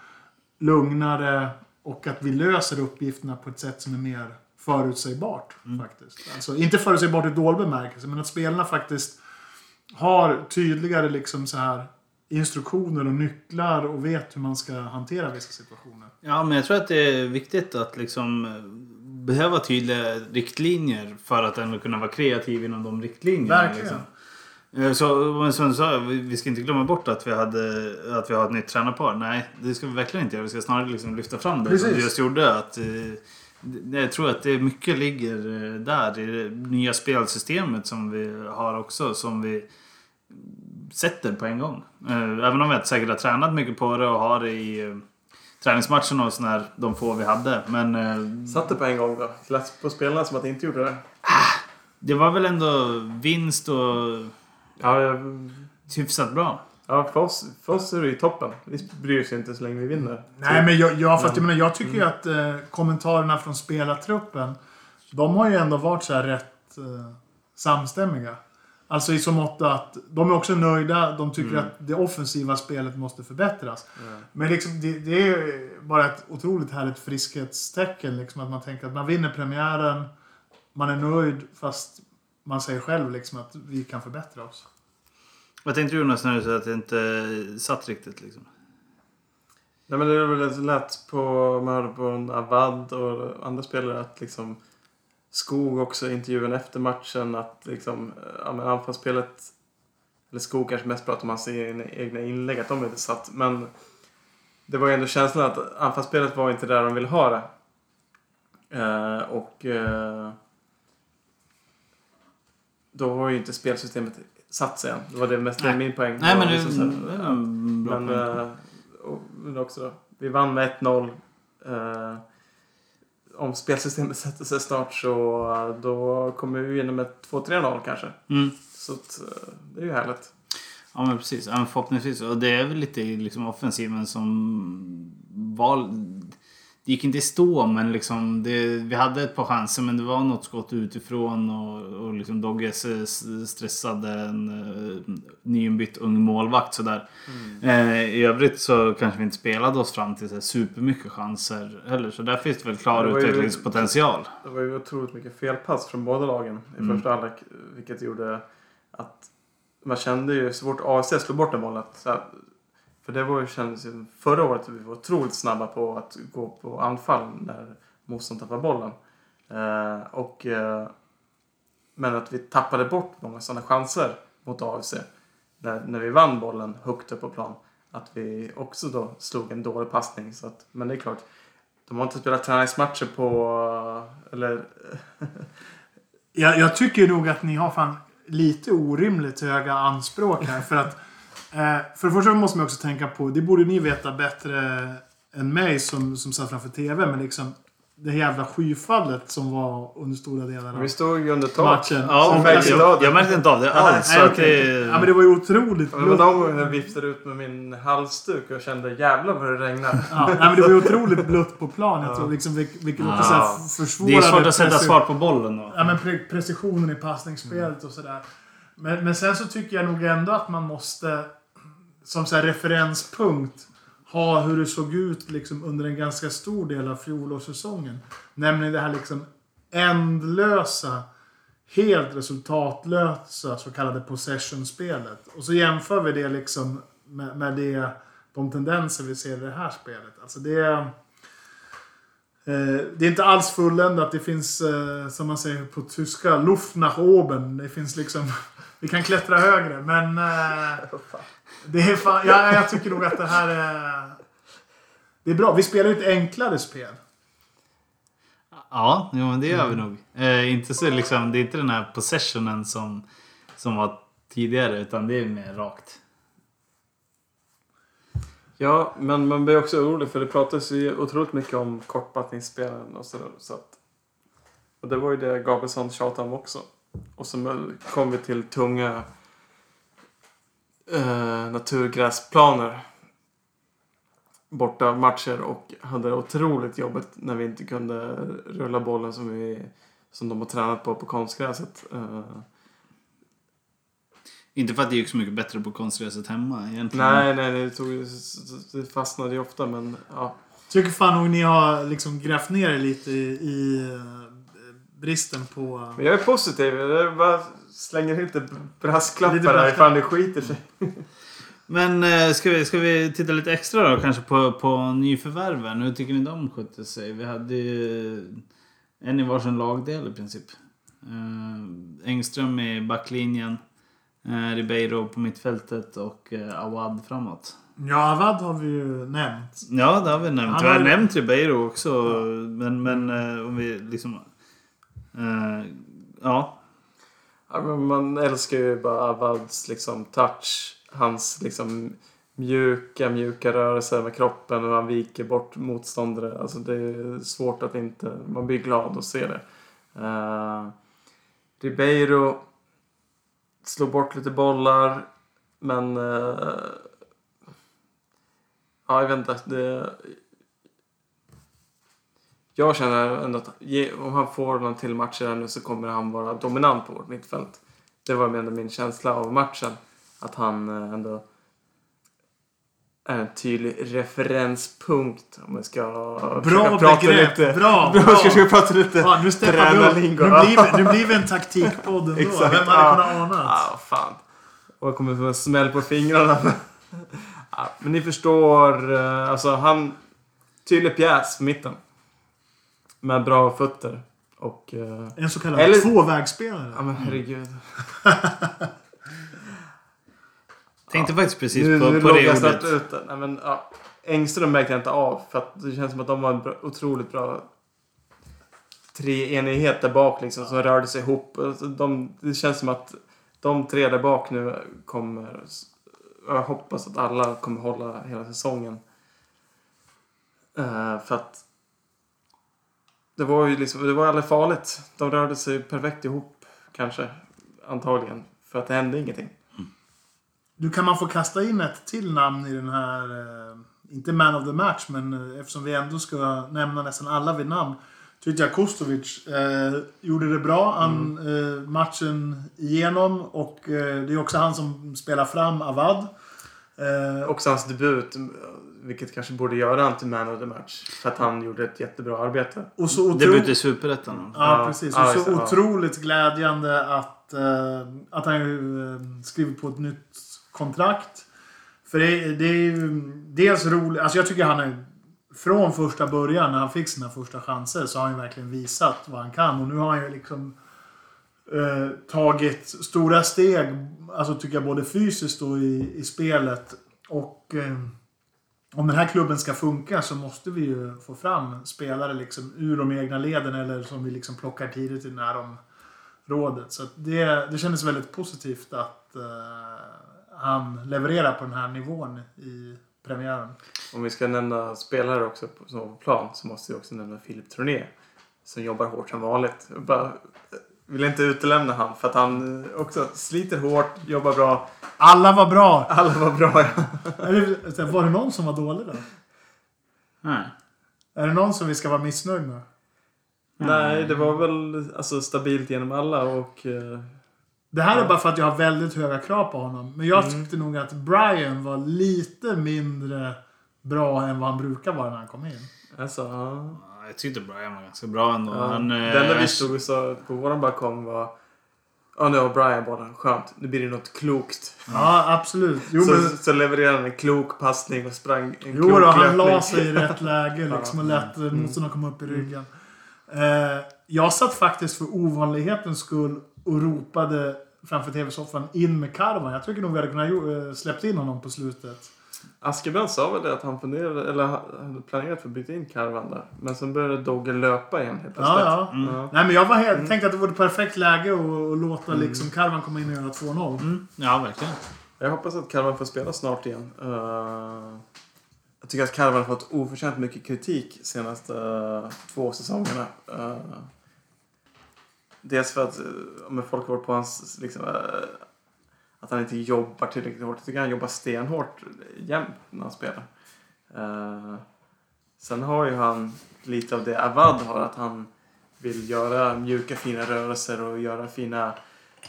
lugnare och att vi löser uppgifterna på ett sätt som är mer förutsägbart. Mm. faktiskt. Alltså, inte förutsägbart i dålig bemärkelse, men att spelarna faktiskt har tydligare liksom så här instruktioner och nycklar och vet hur man ska hantera vissa situationer.
Ja, men jag tror att det är viktigt att liksom eh, behöva tydliga riktlinjer för att ändå kunna vara kreativ inom de riktlinjerna.
Verkligen.
Liksom. Eh, Så, men som du sa, vi ska inte glömma bort att vi, hade, att vi har ett nytt tränarpar. Nej, det ska vi verkligen inte göra. Vi ska snarare liksom lyfta fram det som
Precis.
du just gjorde. Att, eh, jag tror att det mycket ligger där i det nya spelsystemet som vi har också. Som vi sätter på en gång. Eh, Även om vi säkert har tränat mycket på det och har det i eh, träningsmatcherna och sådär, de få vi hade. Men eh,
Satt det på en gång då? Det lät på spelarna som att det inte gjorde det.
det var väl ändå vinst och
Ja, jag,
hyfsat bra.
ja för, oss, för oss är det ju toppen. Vi bryr oss inte så länge vi vinner.
Nej, men jag, jag, fast jag, menar, jag tycker ju att eh, kommentarerna från spelartruppen, de har ju ändå varit så här rätt eh, samstämmiga. Alltså i så mått att de är också nöjda, de tycker att det offensiva spelet måste förbättras. Men liksom, det, det är bara ett otroligt härligt friskhetstecken. Liksom, att man tänker att man vinner premiären, man är nöjd fast man säger själv liksom, att vi kan förbättra oss.
Vad tänkte du Jonas när du sa att det inte satt riktigt? Liksom?
Nej men det var väl lätt på, man hörde på en Avad och andra spelare att liksom Skog också i intervjun efter matchen att liksom, ja men anfallsspelet eller Skog kanske mest pratar om hans egna inlägg, att de inte satt. Men det var ju ändå känslan att anfallsspelet var inte där de ville ha det. Eh, och eh, då var ju inte spelsystemet satt sig än. Det var det mest, är min poäng.
Nej men
det, liksom så
det
här,
bra
men,
poäng.
eh, och, men också då, vi vann med 1-0. Eh, om spelsystemet sätter sig snart så eh, då kommer vi vinna med 2-3-0 kanske.
Mm.
Så att, eh, det är ju härligt.
Ja men precis. Ja, förhoppningsvis. Och det är väl lite liksom offensiven som var... Det gick inte i stå men liksom det, vi hade ett par chanser men det var något skott utifrån och, och liksom Dogges stressade en uh, nyinbytt ung målvakt sådär. Eh, I övrigt så kanske vi inte spelade oss fram till så här supermycket chanser heller så där finns det väl klar
Det
utvecklingspotential.
Det var ju otroligt mycket felpass från båda lagen i
Mm.
första halvlek. Vilket gjorde att man kände ju så fort AFC slog bort målet. Så här, för det var ju, kändes förra året att vi var otroligt snabba på att gå på anfall när motståndaren tappade bollen. Eh, och, eh, men att vi tappade bort många sådana chanser mot AFC. När, när vi vann bollen högt upp på plan. Att vi också då slog en dålig passning. Så att, men det är klart, de har inte spelat träningsmatcher på... Eh, eller...
Jag, jag tycker nog att ni har fan lite orimligt höga anspråk här. För att för det första måste man också tänka på, det borde ni veta bättre än mig som, som satt framför TV, men liksom det jävla skyfallet som var under stora delar av
Vi stod ju under tak.
matchen.
Ja,
alltså,
jag, jag märkte inte av det alls.
nej,
att
okej.
det,
Ja, men det var ju otroligt
Det var de gångerna jag viftade ut med min halsduk och kände jävlar vad det regnar.
Ja, nej, men det var ju otroligt blött på plan. Jag tror liksom, vil- vilket också så här
Ja.
försvårade...
det är svårt att sätta fart på bollen då.
Ja, men pre- precisionen i passningsspelet och sådär. Men, men sen så tycker jag nog ändå att man måste som så här referenspunkt ha hur det såg ut liksom under en ganska stor del av fjolårssäsongen. Nämligen det här liksom ändlösa, helt resultatlösa så kallade possession-spelet. Och så jämför vi det liksom med, med det, de tendenser vi ser i det här spelet. Alltså det är... Eh, det är inte alls fulländat. Det finns, eh, som man säger på tyska, Luft nach oben. Det finns liksom... Vi kan klättra högre, men... Eh, det är fan, ja, jag tycker nog att det här är... Det är bra. Vi spelar ju ett enklare spel.
Ja, jo, men det gör vi nog. Eh, inte så, liksom, det är inte den här possessionen som, som var tidigare utan det är mer rakt.
Ja, men man blir också orolig för det pratas ju otroligt mycket om kortpassningsspelen och sådär. Så att, och det var ju det Gabrielsson tjatade om också. Och så kom vi till tunga eh, naturgräsplaner. Borta matcher och hade det otroligt jobbigt när vi inte kunde rulla bollen som, vi, som de har tränat på på konstgräset. Eh,
Inte för att det gick så mycket bättre på konstgräset hemma egentligen.
nej, nej, det, tog, det fastnade ju ofta men ja.
Tycker fan nog ni har liksom grävt ner er lite i, i eh, bristen på...
Men jag är positiv. Jag bara slänger Lite brasklappar där
brasklapp.
ifall det skiter sig.
Men eh, ska, vi, ska vi titta lite extra då kanske på, på nyförvärven? Hur tycker ni de skötte sig? Vi hade ju en i varsin lagdel i princip. Eh, Engström i backlinjen. Eh, Ribeiro på mittfältet och eh, Awad framåt.
Ja, Avad har vi ju nämnt.
Ja, det har vi nämnt.
Han
Vi har
ju-
nämnt Ribeiro också. Men, men eh, om vi liksom... Uh, ja.
Ja, men man älskar ju bara Avads liksom touch. Hans liksom mjuka, mjuka rörelser med kroppen och han viker bort motståndare. Alltså det är svårt att inte... Man blir glad att se det. Uh, Ribeiro slår bort lite bollar. Men... Uh, ja, jag vet inte. Det, jag känner ändå att om han får någon till matcher här nu så kommer han vara dominant på vårt mittfält. Det var ändå min känsla av matchen. Att han eh, ändå är en tydlig referenspunkt om vi ska
Bra begrepp!
lite.
Bra!
Bra,
bra.
ska försöka prata lite
Ja, nu
tränarlingo.
Nu blir, nu blir vi en taktikpodd ändå.
Exakt.
Vem hade
Ja.
kunnat ana?
Ja, fan. Och jag kommer få en smäll på fingrarna. ja, men ni förstår. eh, Alltså han... Tydlig pjäs på mitten. Med bra fötter. Och... eh,
En så kallad
Eller-
tvåvägsspelare.
Ja men herregud.
Tänkte faktiskt precis
nu
på,
nu
på
låg
det
jag snart
ordet.
ute. Nej, men, ja. Engström märkte jag inte av. För att det känns som att de var en bra, otroligt bra treenighet där bak liksom. Som rörde sig ihop. Alltså, De, det känns som att de tre där bak nu kommer... Jag hoppas att alla kommer hålla hela säsongen. Eh, för att det var ju liksom, det var aldrig farligt. De rörde sig perfekt ihop, kanske. Antagligen. För att det hände ingenting.
Du kan man få kasta in ett till namn i den här, eh, inte man of the match, men eh, eftersom vi ändå ska nämna nästan alla vid namn. Tyckte jag Kostovic eh, gjorde det bra han, eh, matchen igenom och det är också han som spelar fram Avad.
Också hans debut, vilket kanske borde göra han till man of the match. För att han gjorde ett jättebra arbete.
och så otro-
Debut i Superettan.
Ja,
Ja,
precis. Och så otroligt glädjande att, eh, att han ju, eh, skriver på ett nytt kontrakt. För det, det är ju dels roligt. Alltså jag tycker han är... Från första början när han fick sina första chanser så har han ju verkligen visat vad han kan. Och nu har han ju liksom eh, tagit stora steg. Alltså tycker jag både fysiskt och i, i spelet. Och eh, om den här klubben ska funka så måste vi ju få fram spelare liksom ur de egna leden eller som vi liksom plockar tidigt i närområdet. Så att det, det kändes väldigt positivt att eh, han levererar på den här nivån i premiären.
Om vi ska nämna spelare också på, som på plan så måste vi också nämna Filip Troné. Som jobbar hårt som vanligt. Bara, vill inte utelämna han för att han eh, också sliter hårt, jobbar bra.
Alla var bra!
Alla var bra. ja.
Eller, var det någon som var dålig då?
Nej.
Är det någon som vi ska vara missnöjd med?
Nej, det var väl alltså, stabilt genom alla och... eh,
Det här är
Ja.
bara för att jag har väldigt höga krav på honom. Men jag tyckte nog att Brian var lite mindre bra än vad han brukar vara när han kom in.
Alltså, ja.
Ja, Jag tyckte Brian var ganska bra ändå.
Ja.
Han,
det enda
eh,
vi stod och sa på våran balkong var... Ja, nu har Brian bollen. Skönt. Nu blir det något klokt.
Ja, absolut. Jo,
så,
men,
så levererade han en klok passning och sprang en
jo
klok
då, han la sig i rätt läge liksom, och lät eh, motståndaren komma upp i ryggen. Eh, jag satt faktiskt för ovanlighetens skull och ropade framför tv-soffan in med Karvan. Jag tycker nog vi hade kunnat eh, släppt in honom på slutet.
Askebrand sa väl det att han funderade, eller hade planerat för att byta in Karvan där. Men sen började Dogge löpa igen helt plötsligt.
Ja, ja.
Mm.
Ja.
Nej, men jag var helt, tänkte att det var ett perfekt läge att, att låta liksom Karvan komma in och göra 2-0.
Mm, ja, verkligen.
Jag hoppas att Karvan får spela snart igen. Uh, jag tycker att Karvan har fått oförtjänt mycket kritik de senaste eh, två säsongerna. Uh, dels för att uh, folk har varit på hans... Liksom, att han inte jobbar tillräckligt hårt. Jag tycker han jobbar stenhårt jämt när han spelar. Uh, sen har ju han lite av det Avad har. Att han vill göra mjuka fina rörelser och göra fina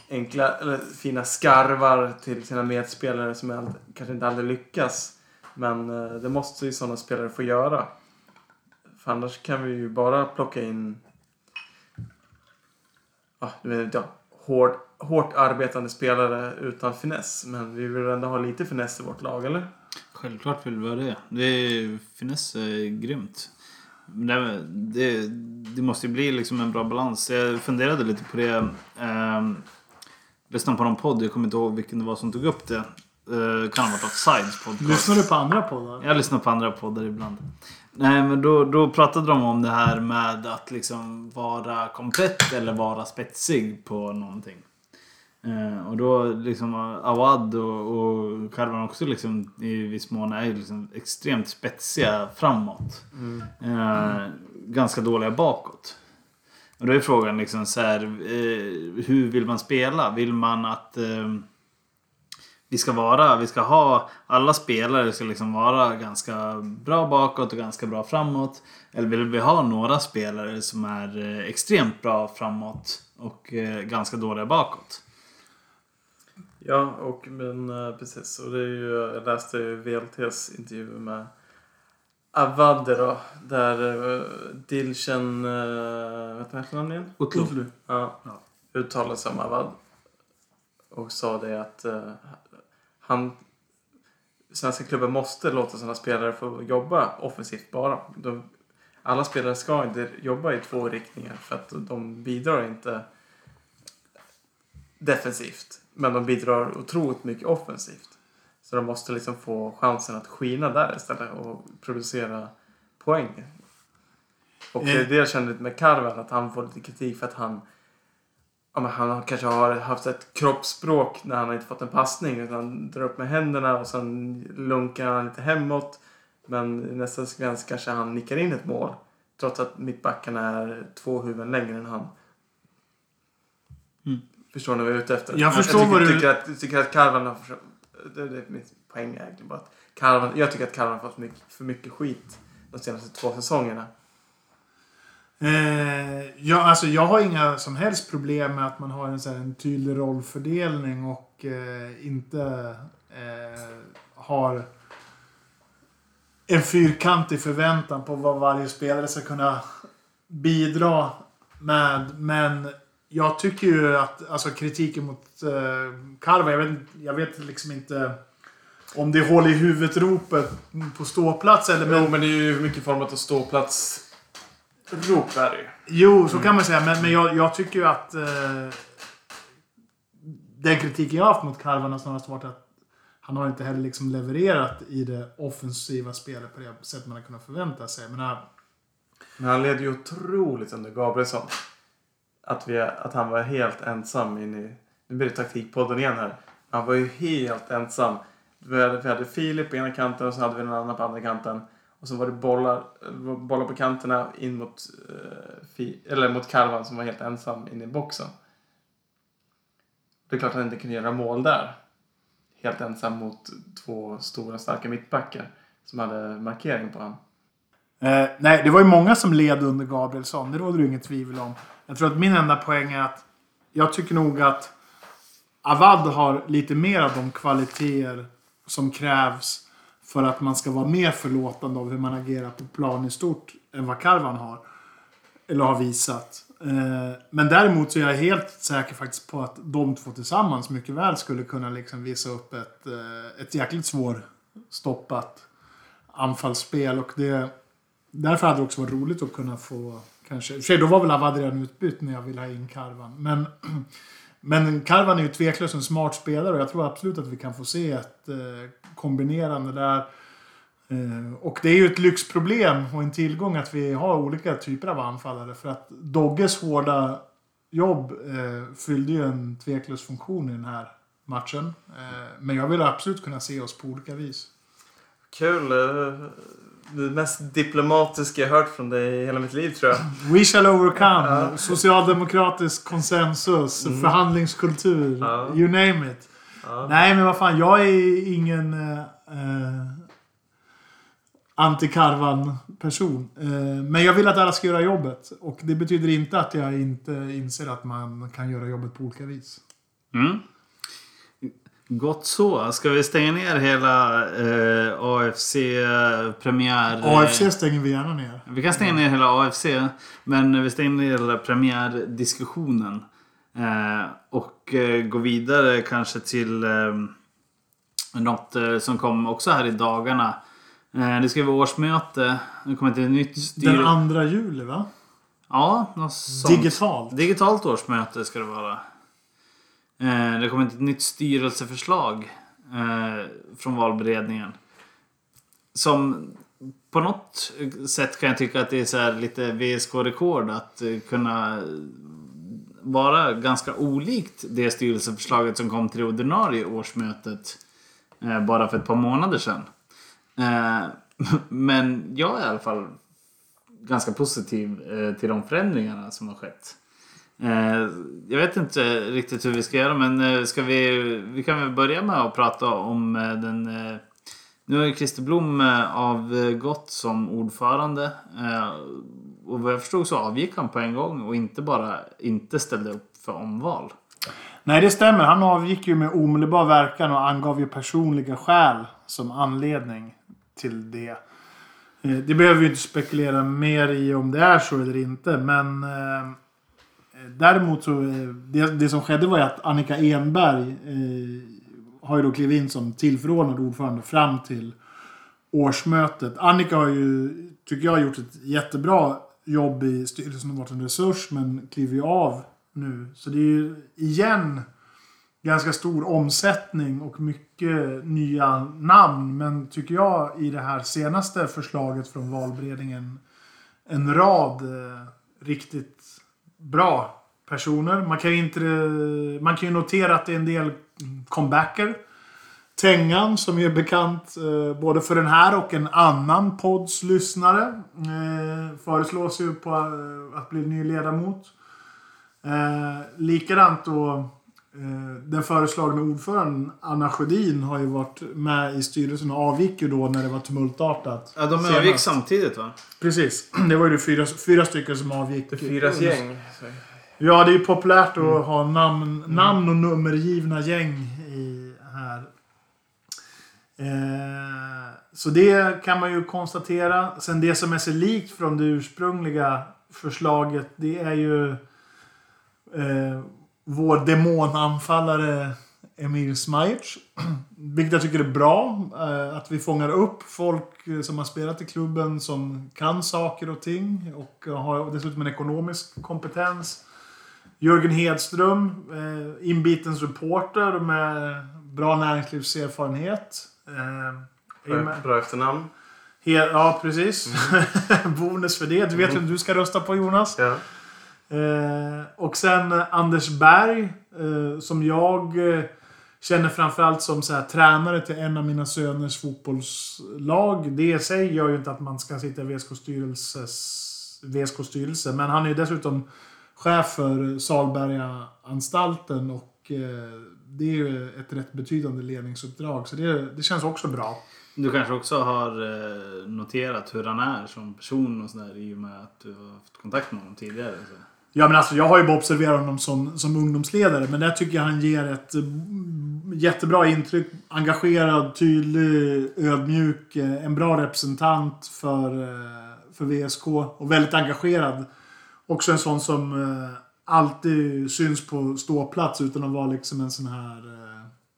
enkla, eller fina skarvar till sina medspelare som jag kanske inte aldrig lyckas. Men uh, det måste ju sådana spelare få göra. För annars kan vi ju bara plocka in ah, du vet, ja, hård, hårt arbetande spelare utan finess. Men vi vill ändå ha lite finess i vårt lag, eller?
Självklart vill vi ha det. det är, finess är grymt. Men Det, det, det måste ju bli liksom en bra balans. Jag funderade lite på det. ehm, lyssnade på någon podd, jag kommer inte ihåg vilken det var som tog upp det. Eh, kan ha varit Offsides podcast.
Lyssnar du på andra poddar?
Jag lyssnar på andra poddar ibland. Nej men då, då pratade de om det här med att liksom vara komplett eller vara spetsig på någonting. Eh, och då liksom Awad och, och Karvan också liksom i viss mån är ju liksom extremt spetsiga framåt. Eh, ganska dåliga bakåt. Och då är frågan liksom så här, eh, hur vill man spela? Vill man att eh, vi ska vara, vi ska ha, alla spelare ska liksom vara ganska bra bakåt och ganska bra framåt. Eller vill vi ha några spelare som är eh, extremt bra framåt och eh, ganska dåliga bakåt?
Ja, och men eh, precis. Och det är ju, jag läste ju VLTs intervju med Avade då. Där uh, Dilchen, uh, vad namn igen?
Otlu.
Ja,
Ja.
uttalade sig om Avad. Och sa det att eh, han, svenska klubbar måste låta sina spelare få jobba offensivt bara. De, alla spelare ska inte jobba i två riktningar för att de bidrar inte defensivt. Men de bidrar otroligt mycket offensivt. Så de måste liksom få chansen att skina där istället och producera poäng. Och det är det jag kände lite med Karvel, att han får lite kritik för att han Ja, men han kanske har haft ett kroppsspråk när han inte fått en passning. Utan han drar upp med händerna och sen lunkar han lite hemåt. Men i nästa sekvens kanske han nickar in ett mål. Trots att mittbackarna är två huvuden längre än han.
Mm.
Förstår ni vad jag är ute efter?
Jag förstår
tycker,
vad du-
tycker att, jag tycker att Karvan har. Det, det är min poäng egentligen bara. Att Karvan, jag tycker att Karvan har fått mycket, för mycket skit de senaste två säsongerna.
Eh, ja, alltså jag har inga som helst problem med att man har en, så här, en tydlig rollfördelning och eh, inte eh, har en fyrkantig förväntan på vad varje spelare ska kunna bidra med. Men jag tycker ju att alltså, kritiken mot eh, Karva, jag vet, jag vet liksom inte om det är hål i huvudet-ropet på ståplats eller...
Jo, men det är ju mycket format av ståplats rop är det ju.
Jo, så kan man säga. Men, men jag, jag tycker ju att eh, den kritik jag har haft mot Karvan har snarast varit att han har inte heller liksom levererat i det offensiva spelet på det sätt man har kunnat förvänta sig. Men, äh,
Men han leder ju otroligt under Gabrielsson. Att, vi, att han var helt ensam in i... Nu blir det taktikpodden igen här. Han var ju helt ensam. Vi hade, vi hade Filip på ena kanten och så hade vi någon annan på andra kanten. Och så var det bollar, bollar på kanterna in mot, eh, fi, eller mot Karvan som var helt ensam inne i boxen. Det är klart att han inte kunde göra mål där. Helt ensam mot två stora starka mittbackar som hade markering på honom.
Eh, nej, det var ju många som led under Gabrielsson. Det råder det inget tvivel om. Jag tror att min enda poäng är att jag tycker nog att Avad har lite mer av de kvaliteter som krävs för att man ska vara mer förlåtande av hur man agerar på plan i stort än vad Karvan har. Eller har visat. Eh, men däremot så är jag helt säker faktiskt på att de två tillsammans mycket väl skulle kunna liksom visa upp ett, eh, ett jäkligt svårstoppat anfallsspel. Och det, därför hade det också varit roligt att kunna få kanske... i och för sig, då var väl Awad redan utbytt när jag ville ha in Karvan. Men, men Karvan är ju tveklöst en smart spelare och jag tror absolut att vi kan få se ett eh, kombinerande där. Eh, och det är ju ett lyxproblem och en tillgång att vi har olika typer av anfallare. För att Dogges hårda jobb eh, fyllde ju en tveklös funktion i den här matchen. Eh, men jag vill absolut kunna se oss på olika vis.
Kul. Eh, det mest diplomatiska jag hört från dig i hela mitt liv tror jag.
We shall overcome. Socialdemokratisk konsensus.
Mm.
Förhandlingskultur.
Ja.
You name it.
Ja.
Nej, men vad fan. Jag är ingen eh, eh, anti-Karvan-person. Eh, men jag vill att alla ska göra jobbet. Och det betyder inte att jag inte inser att man kan göra jobbet på olika vis.
Mm. Gott så. Ska vi stänga ner hela eh, AFC-premiär...
AFC stänger vi gärna ner.
Vi kan stänga ner hela AFC. Men vi stänger ner hela premiärdiskussionen. Eh, och eh, gå vidare kanske till eh, något eh, som kom också här i dagarna. Eh, det ska vara årsmöte. Det kommer till ett nytt styre.
Den andra juli, va?
Ja, något sånt.
Digitalt.
Digitalt årsmöte ska det vara. Eh, det kommer ett nytt styrelseförslag eh, från valberedningen. Som på något sätt kan jag tycka att det är så här lite VSK-rekord att eh, kunna vara ganska olikt det styrelseförslaget som kom till det ordinarie årsmötet eh, bara för ett par månader sedan. Eh, men jag är i alla fall ganska positiv till de förändringarna som har skett. Eh, jag vet inte riktigt hur vi ska göra men eh, ska vi, vi kan väl börja med att prata om eh, den eh, nu har ju Christer Blom eh, avgått som ordförande. eh, Och vad jag förstod så avgick han på en gång och inte bara inte ställde upp för omval.
Nej, det stämmer. Han avgick ju med omedelbar verkan och angav ju personliga skäl som anledning till det. Eh, det behöver vi inte spekulera mer i om det är så eller inte, men eh, däremot så eh, det, det som skedde var ju att Annika Enberg eh, har ju då klivit in som tillförordnad ordförande fram till årsmötet. Annika har ju, tycker jag, gjort ett jättebra jobb i styrelsen och varit en resurs, men kliver ju av nu. Så det är ju igen ganska stor omsättning och mycket nya namn. Men tycker jag i det här senaste förslaget från valberedningen en rad eh, riktigt bra personer. Man kan ju inte... Man kan ju notera att det är en del comebacker. Tengan som ju är bekant eh, både för den här och en annan podds lyssnare. Eh, föreslås ju på eh, att bli ny ledamot. Eh, likadant då den föreslagna ordföranden Anna Sjödin har ju varit med i styrelsen och avgick ju då när det var tumultartat.
Ja, de
Senast.
avgick samtidigt va?
Precis. Det var ju fyra, fyra stycken som avgick.
Det fyras gäng.
Ja, det är ju populärt att ha namn, namn och nummergivna gäng i här. Eh, så det kan man ju konstatera. Sen det som är så likt från det ursprungliga förslaget, det är ju eh, vår demonanfallare Emir Smajic. Vilket jag tycker är bra. Eh, att vi fångar upp folk eh, som har spelat i klubben som kan saker och ting. Och har dessutom en ekonomisk kompetens. Jörgen Hedström, eh, inbiten supporter med bra näringslivserfarenhet. Är
Bra, efternamn.
He- ja, precis. Bonus för det. Du vet vem du ska rösta på Jonas.
Ja.
Eh, och sen eh, Anders Berg, eh, som jag eh, känner framförallt som så här, tränare till en av mina söners fotbollslag. Det i sig gör ju inte att man ska sitta i VSK styrelse. Men han är ju dessutom chef för Salberga-anstalten och eh, det är ju ett rätt betydande ledningsuppdrag. Så det, det känns också bra.
Du kanske också har eh, noterat hur han är som person och sådär i och med att du har haft kontakt med honom tidigare. Så.
Ja, men alltså, jag har ju bara observerat honom som, som ungdomsledare, men där tycker jag han ger ett eh, jättebra intryck. Engagerad, tydlig, ödmjuk, eh, en bra representant för, eh, för VSK och väldigt engagerad. Också en sån som alltid syns på ståplats utan att vara liksom en sån här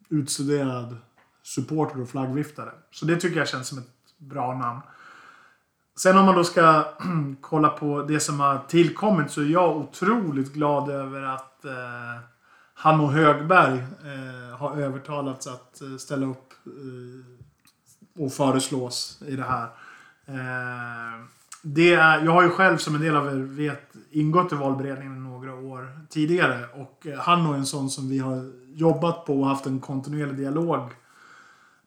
utstuderad supporter och flaggviftare. Så det tycker jag känns som ett bra namn. Sen om man då ska kolla på det som har tillkommit så är jag otroligt glad över att eh, Hanno Högberg eh, har övertalats att eh, ställa upp eh, och föreslås i det här. Eh, det är, jag har ju själv som en del av er vet ingått i valberedningen några år tidigare och eh, Hanno är en sån som vi har jobbat på och haft en kontinuerlig dialog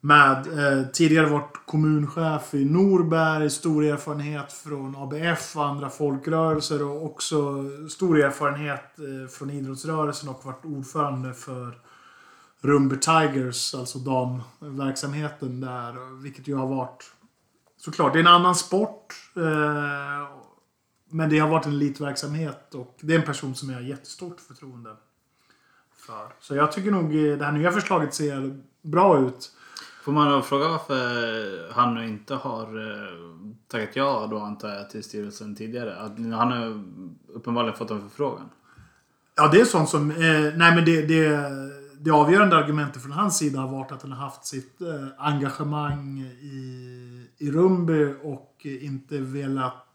med eh, tidigare varit kommunchef i Norberg, stor erfarenhet från ABF och andra folkrörelser och också stor erfarenhet eh, från idrottsrörelsen och varit ordförande för Rumber Tigers, alltså damverksamheten där, vilket ju har varit såklart, det är en annan sport. Eh, men det har varit en elitverksamhet och det är en person som jag har jättestort förtroende för. Så jag tycker nog eh, det här nya förslaget ser bra ut.
Får man då fråga varför han nu inte har eh, tackat ja då antar jag till styrelsen tidigare? Att han har uppenbarligen fått en förfrågan.
Ja, det är sånt som... Eh, nej, men det, det, det avgörande argumentet från hans sida har varit att han har haft sitt eh, engagemang i, i Rumby och inte velat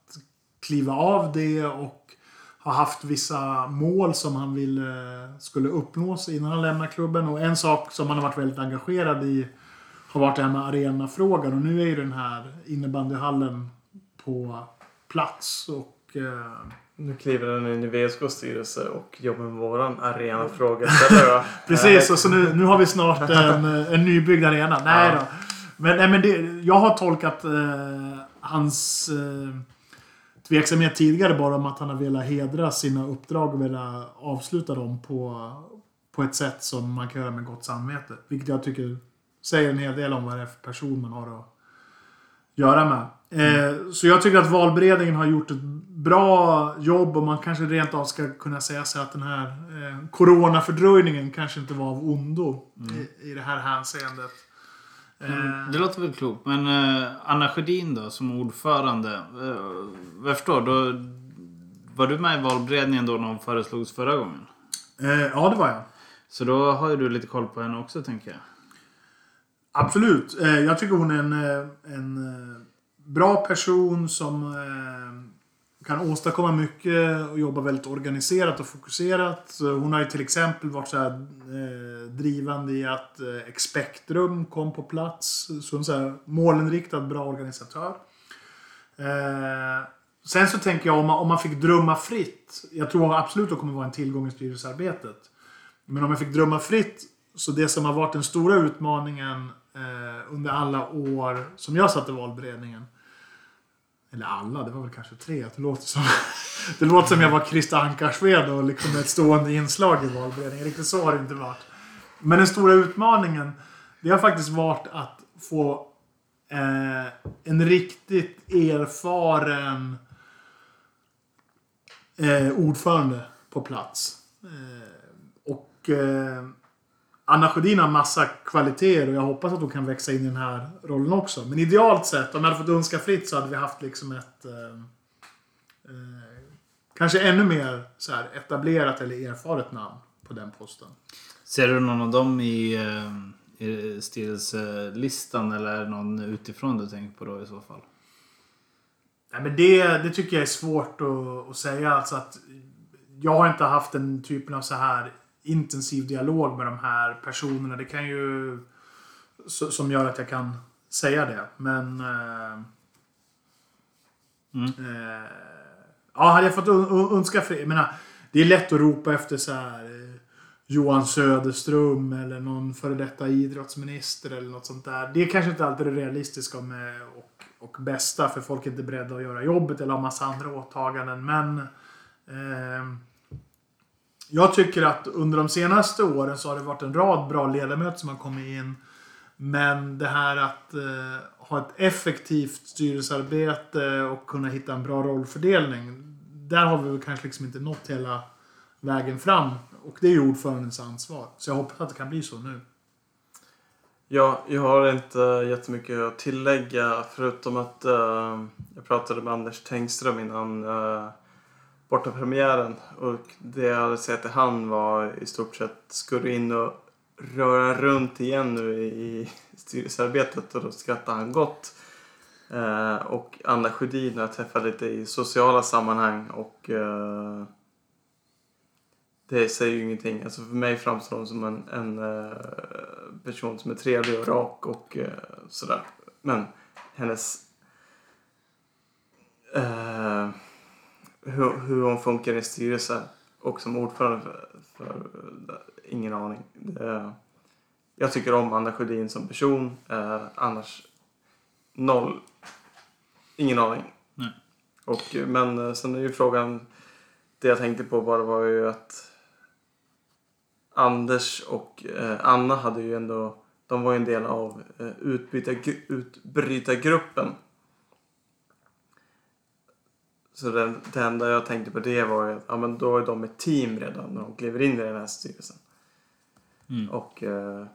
kliva av det och har haft vissa mål som han ville eh, skulle uppnås innan han lämnar klubben. Och en sak som han har varit väldigt engagerad i har varit det här med arenafrågan. Och nu är ju den här innebandyhallen på plats. Och, eh,
Nu kliver den in i VSKs styrelse och jobbar med våran arenafråga.
Precis, och så nu, nu har vi snart en, en nybyggd arena. Nej
Ja.
då. Men, nej, men det, jag har tolkat eh, hans eh, tveksamhet tidigare bara om att han har velat hedra sina uppdrag och velat avsluta dem på, på ett sätt som man kan göra med gott samvete. Vilket jag tycker säger en hel del om vad det är för person man har att göra med. Eh, så jag tycker att valberedningen har gjort ett bra jobb och man kanske rent av ska kunna säga sig att den här eh, coronafördröjningen kanske inte var av ondo i, i det här hänseendet. Eh,
Det låter väl klokt. Men eh, Anna Sjödin då, som ordförande. Eh, jag förstår, då var du med i valberedningen då när hon föreslogs förra gången?
eh, ja, det var jag.
Så då har ju du lite koll på henne också, tänker jag.
Absolut. Eh, jag tycker hon är en, eh, en eh, bra person som kan åstadkomma mycket och jobba väldigt organiserat och fokuserat. Hon har ju till exempel varit så här, drivande i att Expectrum kom på plats. Så en så här målinriktad, bra organisatör. Sen så tänker jag om man, om man fick drömma fritt. Jag tror absolut att det kommer vara en tillgång i styrelsearbetet. Men om jag fick drömma fritt så det som har varit den stora utmaningen eh, under alla år som jag satt i valberedningen. Eller alla, det var väl kanske tre. Det låter som, det låter som jag var Krista Ankarsved och liksom ett stående inslag i valberedningen. Riktigt så har det inte varit. Men den stora utmaningen, det har faktiskt varit att få eh, en riktigt erfaren eh, ordförande på plats. Eh, och eh, Anna Sjödin har massa kvaliteter och jag hoppas att hon kan växa in i den här rollen också. Men idealt sett, om jag hade fått önska fritt så hade vi haft liksom ett... Eh, eh, kanske ännu mer så här, etablerat eller erfaret namn på den posten.
Ser du någon av dem i, eh, i styrelselistan eller är det någon utifrån du tänker på då i så fall?
Nej, men det, det tycker jag är svårt att, att säga. Alltså att jag har inte haft den typen av så här intensiv dialog med de här personerna. Det kan ju... Som gör att jag kan säga det. Men... Eh,
Mm.
eh, ja, hade jag fått önska fri... Jag menar, det är lätt att ropa efter så här... Eh, Johan Söderström eller någon före detta idrottsminister eller något sånt där. Det är kanske inte alltid det realistiska med, och, och bästa för folk är inte beredda att göra jobbet eller har massa andra åtaganden. Men ehm, jag tycker att under de senaste åren så har det varit en rad bra ledamöter som har kommit in. Men det här att eh, ha ett effektivt styrelsearbete och kunna hitta en bra rollfördelning. Där har vi väl kanske liksom inte nått hela vägen fram. Och det är ju ordförandens ansvar. Så jag hoppas att det kan bli så nu.
Ja, jag har inte jättemycket att tillägga förutom att eh, jag pratade med Anders Tengström innan uh, bortapremiären och det jag hade sett till han var i stort sett ska du in och röra runt igen nu i, styrelsearbetet och då skrattade han gott. Eh, och Anna Sjödin har jag träffat lite i sociala sammanhang och eh, det säger ju ingenting. Alltså för mig framstår hon som en, en eh, person som är trevlig och rak och eh, sådär. Men hennes... Eh, eh, hur, hur hon funkar i styrelsen och som ordförande för, för ingen aning. Det, jag tycker om Anna Sjödin som person. Eh, annars noll. Ingen aning.
Nej.
Och, men eh, sen är ju frågan. Det jag tänkte på bara var ju att Anders och eh, Anna hade ju ändå, de var ju en del av eh, utbyta, utbrytargruppen. Så det, det enda jag tänkte på det var att ja, men då är de ett team redan när de kliver in i den här styrelsen.
Mm.
Och eh,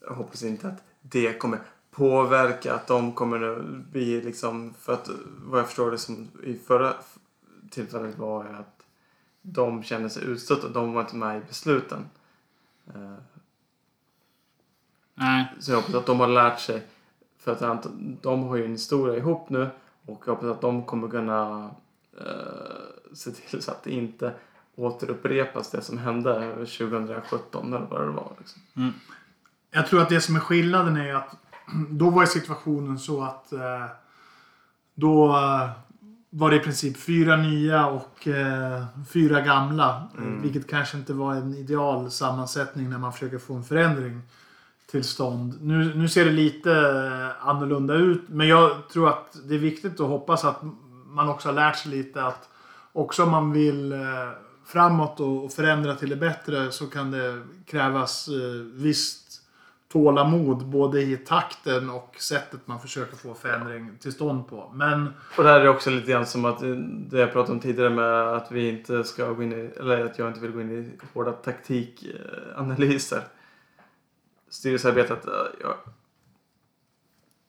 jag hoppas inte att det kommer påverka att de kommer att bli liksom, för att vad jag förstår det som i förra tillfället var att de kände sig utstötta, de var inte med i besluten. Eh,
Nej.
så jag hoppas att de har lärt sig. För att de har ju en historia ihop nu. Och jag hoppas att de kommer kunna eh, se till så att det inte återupprepas det som hände 2017 eller vad det var. Liksom.
Jag tror att det som är skillnaden är att då var situationen så att eh, då eh, var det i princip fyra nya och eh, fyra gamla.
Mm.
Vilket kanske inte var en ideal sammansättning när man försöker få en förändring till stånd. Nu, nu ser det lite eh, annorlunda ut. Men jag tror att det är viktigt att hoppas att man också har lärt sig lite att också om man vill eh, framåt och, förändra till det bättre så kan det krävas eh, visst tålamod både i takten och sättet man försöker få förändring till stånd på. Men
Och det här är också lite grann som att eh, det jag pratade om tidigare med att vi inte ska gå in i, eller att jag inte vill gå in i hårda taktikanalyser. Styrelsearbetet, jag,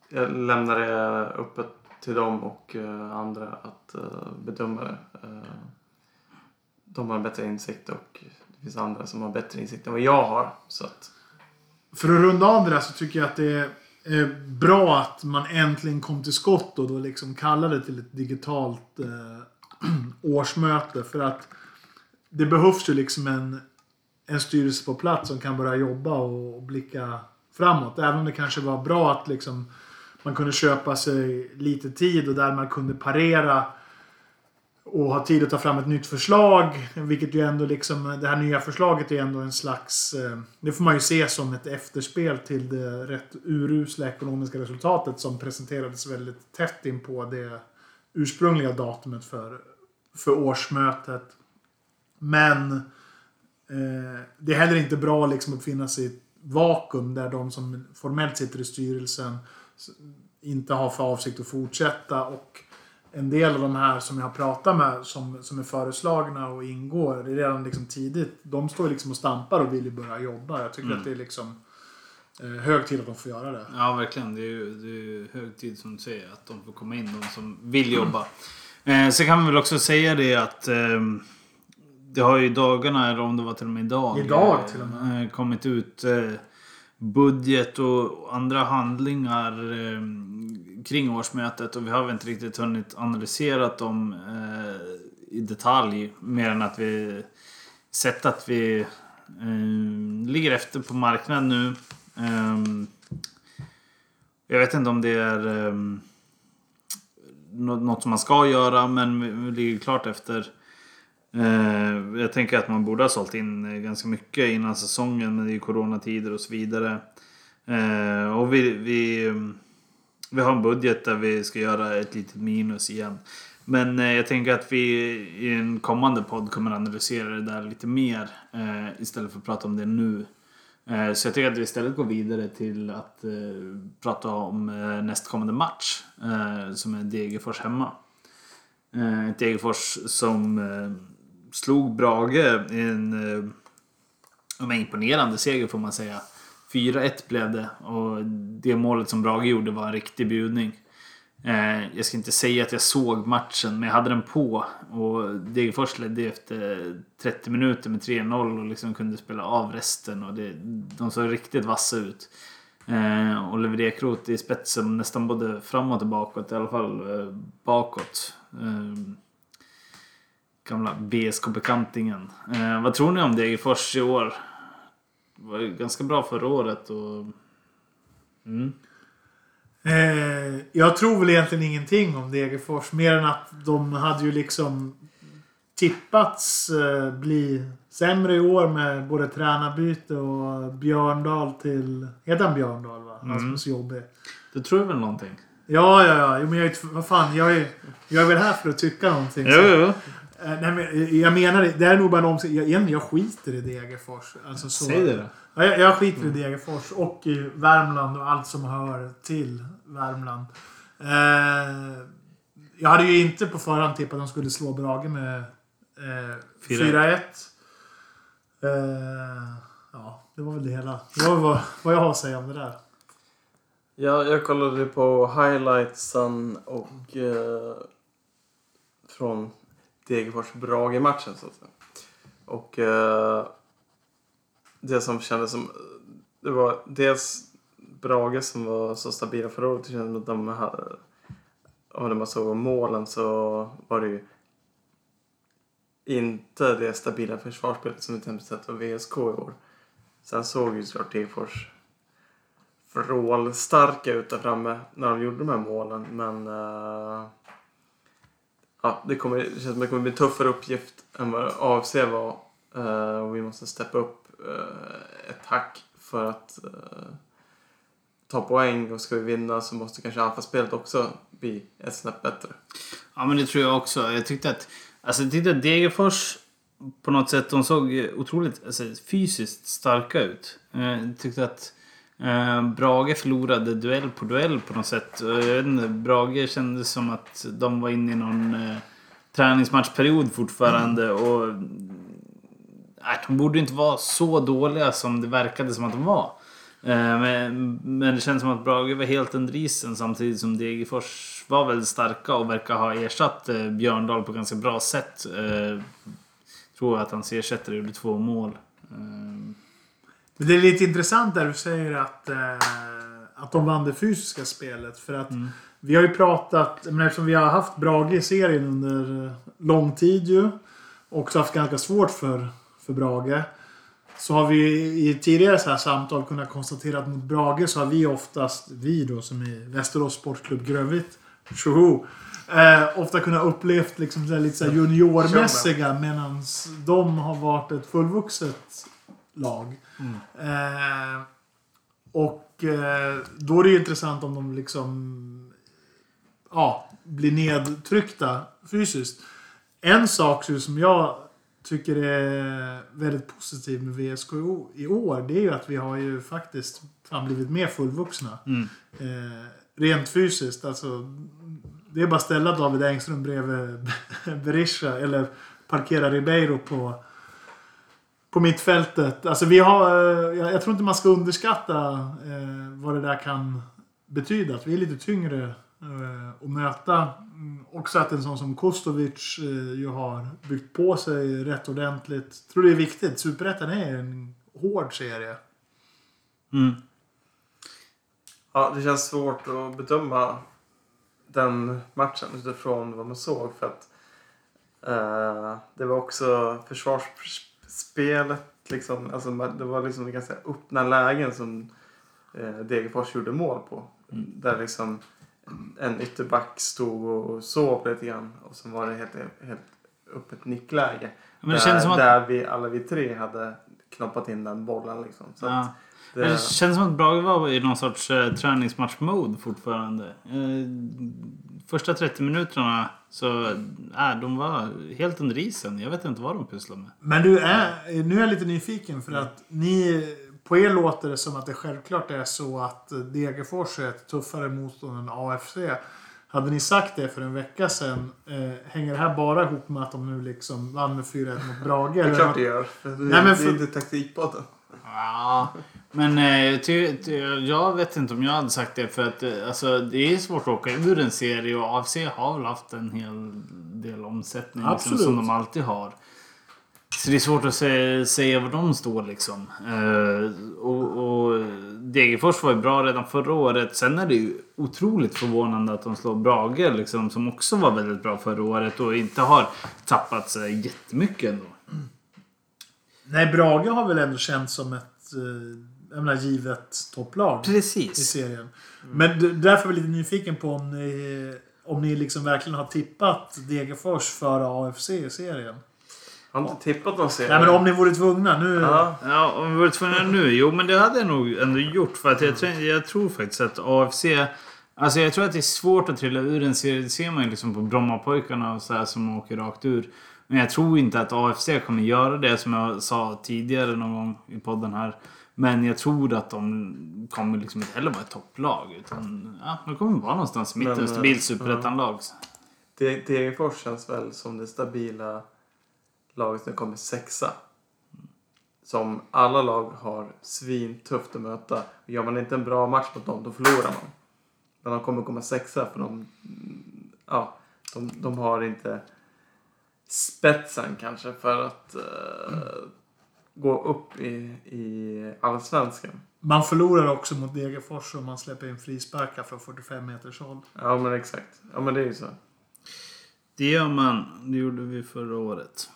jag lämnar det öppet till dem och eh, andra att eh, bedöma det. Eh, de har en bättre insikt och det finns andra som har bättre insikt än vad jag har. Så att,
För att runda av det där så tycker jag att det är bra att man äntligen kom till skott och då liksom kallade till ett digitalt årsmöte. För att det behövs ju liksom en, en styrelse på plats som kan börja jobba och, och blicka framåt. Även om det kanske var bra att liksom man kunde köpa sig lite tid och där man kunde parera och ha tid att ta fram ett nytt förslag. Vilket ju ändå liksom, det här nya förslaget är ändå en slags, eh, det får man ju se som ett efterspel till det rätt urusla ekonomiska resultatet som presenterades väldigt tätt in på det ursprungliga datumet för, för årsmötet. Men eh, det är heller inte bra liksom att finnas i ett vakuum där de som formellt sitter i styrelsen inte har för avsikt att fortsätta. Och en del av de här som jag har pratat med som, som är föreslagna och ingår redan liksom tidigt. De står liksom och stampar och vill ju börja jobba. Jag tycker
Mm.
att det är liksom eh, hög tid att de får göra det.
Ja, verkligen. Det är ju det är ju hög tid som du säger att de får komma in, de som vill jobba. Eh, så kan vi väl också säga det att eh, det har ju dagarna, eller om det var till och med idag,
Idag till och med.
eh, kommit ut eh, budget och andra handlingar eh, kring årsmötet och vi har väl inte riktigt hunnit analysera dem eh, i detalj mer än att vi sett att vi eh, ligger efter på marknaden nu. Eh, jag vet inte om det är eh, något som man ska göra men vi, vi ligger klart efter. Eh, jag tänker att man borde ha sålt in eh, ganska mycket innan säsongen men det är ju coronatider och så vidare. Eh, och vi, vi, mm, vi har en budget där vi ska göra ett litet minus igen. Men jag tänker att vi i en kommande podd kommer analysera det där lite mer istället för att prata om det nu. Så jag tycker att vi istället går vidare till att prata om nästkommande match som är Degerfors hemma. Ett Degerfors som slog Brage i en eh, imponerande seger får man säga. 4-1 blev det och det målet som Brage gjorde var en riktig bjudning. Eh, jag ska inte säga att jag såg matchen, men jag hade den på. Och Degerfors ledde efter 30 minuter med 3-0 och liksom kunde spela av resten. Och det, de såg riktigt vassa ut. Eh, Oliver Ekroth i spetsen nästan både framåt och bakåt, i alla fall eh, bakåt. Eh, gamla BSK-bekantingen. Eh, vad tror ni om Degerfors i år? Det var ju ganska bra förra året och... Mm.
Eh, jag tror väl egentligen ingenting om Degerfors. Mer än att de hade ju liksom tippats eh, bli sämre i år med både tränarbyte och Björndal till... Heter han Björndal va?
Mm.
så jobbig.
Du tror väl någonting?
Ja, ja, ja. Jo, men jag är, vad fan, jag är, jag är väl här för att tycka någonting.
Jo,
så-
jo.
Eh, nej, men, eh, jag menar det. Det är nog bara en omständighet. Jag, jag skiter i Degerfors. Alltså, så,
Säg det då.
Ja, jag, jag skiter i Degerfors och i Värmland och allt som hör till Värmland. Eh, jag hade ju inte på förhand tippat att de skulle slå Brage med eh, 4-1. Eh, ja, det var väl det hela. Det var vad, vad jag har att säga om det där.
Ja, jag kollade på highlightsen och eh, från Degerfors-Brage-matchen så att säga. Och eh, det som kändes som... Det var dels Brage som var så stabila förra året. Det kändes som att de hade... Och när man såg målen så var det ju inte det stabila försvarsspelet som vi till sett av VSK i år. Sen såg ju såklart Degerfors vrålstarka ut där framme när de gjorde de här målen. Men eh, ja, det, kommer, det känns som det kommer bli en tuffare uppgift än vad AFC var. Uh, och vi måste steppa upp uh, ett hack för att eh, ta poäng och ska vi vinna så måste kanske anfallsspelet också bli ett snäpp bättre.
Ja men det tror jag också. Jag tyckte att, alltså jag tyckte att Degerfors på något sätt, de såg otroligt alltså, fysiskt starka ut. Jag tyckte att Brage förlorade duell på duell på något sätt. Jag vet inte, Brage kändes som att de var inne i någon eh, träningsmatchperiod fortfarande. Mm. Och, nej, de borde inte vara så dåliga som det verkade som att de var. Eh, men, men det känns som att Brage var helt under isen samtidigt som Degerfors var väldigt starka och verkar ha ersatt eh, Björndal på ganska bra sätt. Eh, tror att hans ersättare gjorde två mål.
Det är lite intressant där du säger att, att de vann det fysiska spelet. För att mm. vi har ju pratat, men eftersom vi har haft Brage i serien under lång tid ju. Också haft ganska svårt för, för Brage. Så har vi i tidigare så här samtal kunnat konstatera att mot Brage så har vi oftast, vi då som är Västerås Sportklubb Grönvitt, tjoho! Eh, ofta kunnat upplevt liksom så lite så juniormässiga medan de har varit ett fullvuxet lag. Mm. Eh, och eh, då är det ju intressant om de liksom ja, blir nedtryckta fysiskt. En sak som jag tycker är väldigt positivt med VSKO i år, det är ju att vi har ju faktiskt fan blivit mer fullvuxna. Mm. Eh, rent fysiskt. Alltså, det är bara att ställa David Engström bredvid Berisha eller parkera Ribeiro på, på mittfältet. Alltså vi har, eh, jag, jag tror inte man ska underskatta eh, vad det där kan betyda. Att vi är lite tyngre eh, att möta också att en sån som Kostovic eh, ju har byggt på sig rätt ordentligt. Jag tror det är viktigt. Superettan är en hård serie.
Mm. Ja, det känns svårt att bedöma den matchen utifrån vad man såg. För att uh, det var också försvarsspelet. Liksom, alltså, det var liksom ganska öppna lägen som uh, Degerfors gjorde mål på. Mm. Där liksom en ytterback stod och sov lite grann. Och så var det helt, helt öppet nickläge. Men det där, som att... där vi alla vi tre hade knoppat in den bollen. Liksom. Så
ja. det... Det känns som att Brage var i någon sorts uh, träningsmatch-mode fortfarande. Uh, första 30 minuterna så äh, de var helt under isen. Jag vet inte vad de pysslade med.
Men du, är, nu är jag lite nyfiken för att ni på er låter det som att det självklart är så att Degerfors är ett tuffare motstånd än AFC. Hade ni sagt det för en vecka sedan, eh, hänger det här bara ihop med att de nu liksom vann med 4-1 mot Brage?
det är klart det gör. Det, Nej, men för... det är inte taktikpodden.
Ja, men eh, ty, ty, jag vet inte om jag hade sagt det för att eh, alltså, det är svårt att åka ur en serie och AFC har väl haft en hel del omsättning liksom, som de alltid har. Så det är svårt att se, säga var de står liksom. Uh, och, och Degerfors var ju bra redan förra året. Sen är det ju otroligt förvånande att de slår Brage liksom, som också var väldigt bra förra året och inte har tappat sig jättemycket ändå.
Nej, Brage har väl ändå känts som ett eh, jag menar, givet topplag
Precis.
i serien. Mm. Men därför är jag lite nyfiken på om ni, om ni liksom verkligen har tippat Degerfors före AFC i serien.
Jag har inte tippat någon serie.
Nej men om ni vore tvungna nu.
Ja, ja om vi vore tvungna nu. Jo men det hade jag nog ändå gjort. För att jag, jag tror faktiskt att AFC... Alltså jag tror att det är svårt att trilla ur en serie. Det ser man ju liksom på Brommapojkarna och så här som åker rakt ur. Men jag tror inte att AFC kommer göra det som jag sa tidigare någon gång i podden här. Men jag tror att de kommer liksom inte heller vara ett topplag. Utan ja, de kommer vara någonstans i mitten. Stabilt superettanlag.
Degerfors känns väl som det stabila laget som kommer sexa. Som alla lag har svintufft att möta. Gör man inte en bra match mot dem, då förlorar man. Men de kommer komma sexa för de, ja, de, de har inte spetsen kanske för att uh, gå upp i, i allsvenskan.
Man förlorar också mot Degerfors om man släpper in frisparkar för 45 meters håll.
Ja men exakt. Ja men det är ju så.
Det gör man. Det gjorde vi förra året.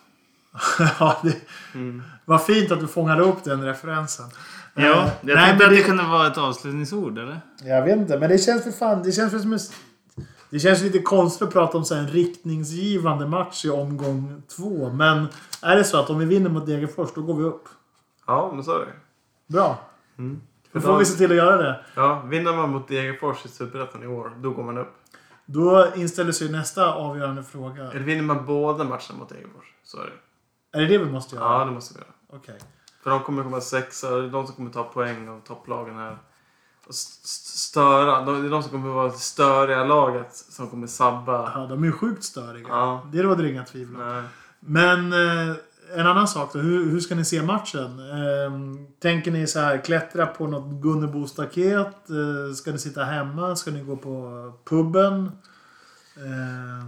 ja, det
Mm.
var fint att du fångade upp den referensen.
Ja,
Eh,
jag
nej,
tänkte
men
att det
det,
kunde vara ett avslutningsord, eller?
Jag vet inte, men det känns för fan... Det känns för som en, Det känns lite konstigt att prata om så en riktningsgivande match i omgång två. Men är det så att om vi vinner mot Degerfors, då går vi upp.
Ja, men så är det.
Bra.
Mm.
Då får vi se till att göra det.
Ja, vinner man mot Degerfors i Superettan i år, då går man upp.
Då inställer sig nästa avgörande fråga.
Eller vinner man båda matcherna mot Degerfors, så är det.
Är det det vi måste göra?
Ja, det måste vi göra.
Okej.
För de kommer komma sexa, det är de som kommer ta poäng av topplagen här. Störa, de- det är de som kommer vara det störiga laget som kommer sabba.
Ja, de är ju sjukt störiga.
Ja.
Det råder inga tvivel om. Men eh, en annan sak då. Hur, hur ska ni se matchen? Eh, tänker ni så här klättra på något Gunnebo-staket? Eh, ska ni sitta hemma? Ska ni gå på puben? Eh,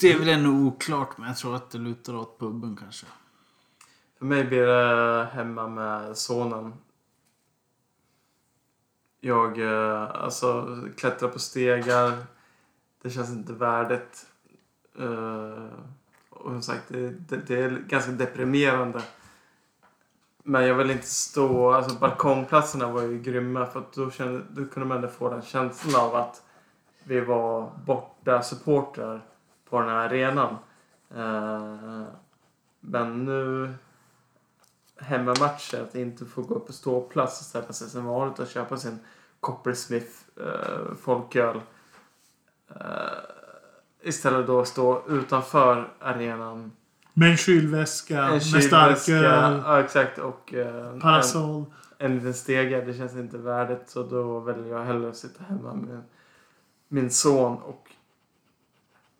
Det är väl ännu oklart, men jag tror att det lutar åt puben kanske.
För mig blir det hemma med sonen. Jag, eh, alltså, klättra på stegar. Det känns inte värdigt. Eh, och som sagt, det, det, det är ganska deprimerande. Men jag vill inte stå... Alltså balkongplatserna var ju grymma för att då, kände, då kunde man ändå få den känslan av att vi var borta supportrar på den här arenan. Eh, men nu hemmamatcher, att inte få gå upp på ståplats och ställa sig som vanligt och köpa sin Coppersmith eh, folköl. Eh, istället då stå utanför arenan.
med en kylväska,
En
med
kylväska,
starköl,
Ja, exakt. Och eh, en,
parasoll.
en liten stege. Det känns inte värdigt. Så då väljer jag hellre att sitta hemma med min son och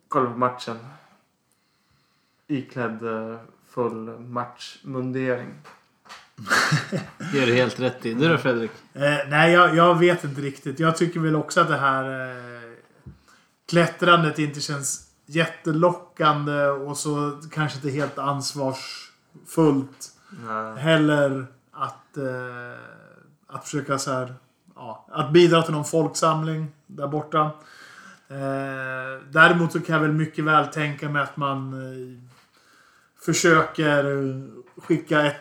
kolla på matchen. Iklädd eh, full matchmundering.
Det gör du helt rätt i. Du då Fredrik?
Eh, nej, jag, jag vet inte riktigt. Jag tycker väl också att det här eh, klättrandet inte känns jättelockande och så kanske inte helt ansvarsfullt
Nej.
heller att, eh, att försöka så här, ja, att bidra till någon folksamling där borta. Eh, däremot så kan jag väl mycket väl tänka mig att man eh, försöker skicka ett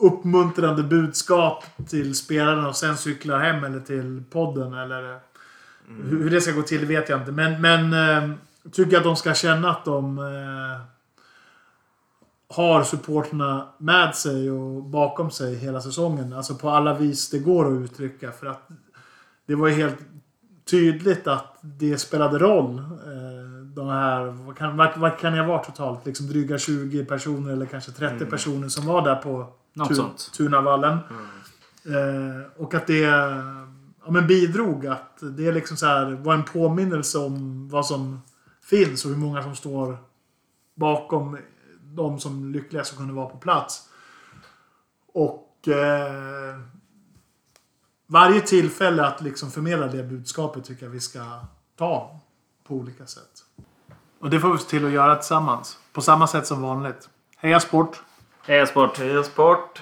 uppmuntrande budskap till spelarna och sen cyklar hem eller till podden eller hur hur det ska gå till vet jag inte. Men, men eh, tycker att de ska känna att de eh, har supporterna med sig och bakom sig hela säsongen. Alltså på alla vis det går att uttrycka. För att det var ju helt tydligt att det spelade roll. Eh, de här, vad kan, vad, vad kan jag vara totalt? Liksom dryga 20 personer eller kanske 30
Mm.
personer som var där på
Något sånt.
Tunavallen.
Mm.
Eh, och att det ja, men bidrog att det liksom så här var en påminnelse om vad som finns och hur många som står bakom de som lyckliga som kunde vara på plats. Och eh, varje tillfälle att liksom förmedla det budskapet tycker jag vi ska ta på olika sätt. Och det får vi se till att göra tillsammans. På samma sätt som vanligt. Heja sport!
E-sport
Heja sport!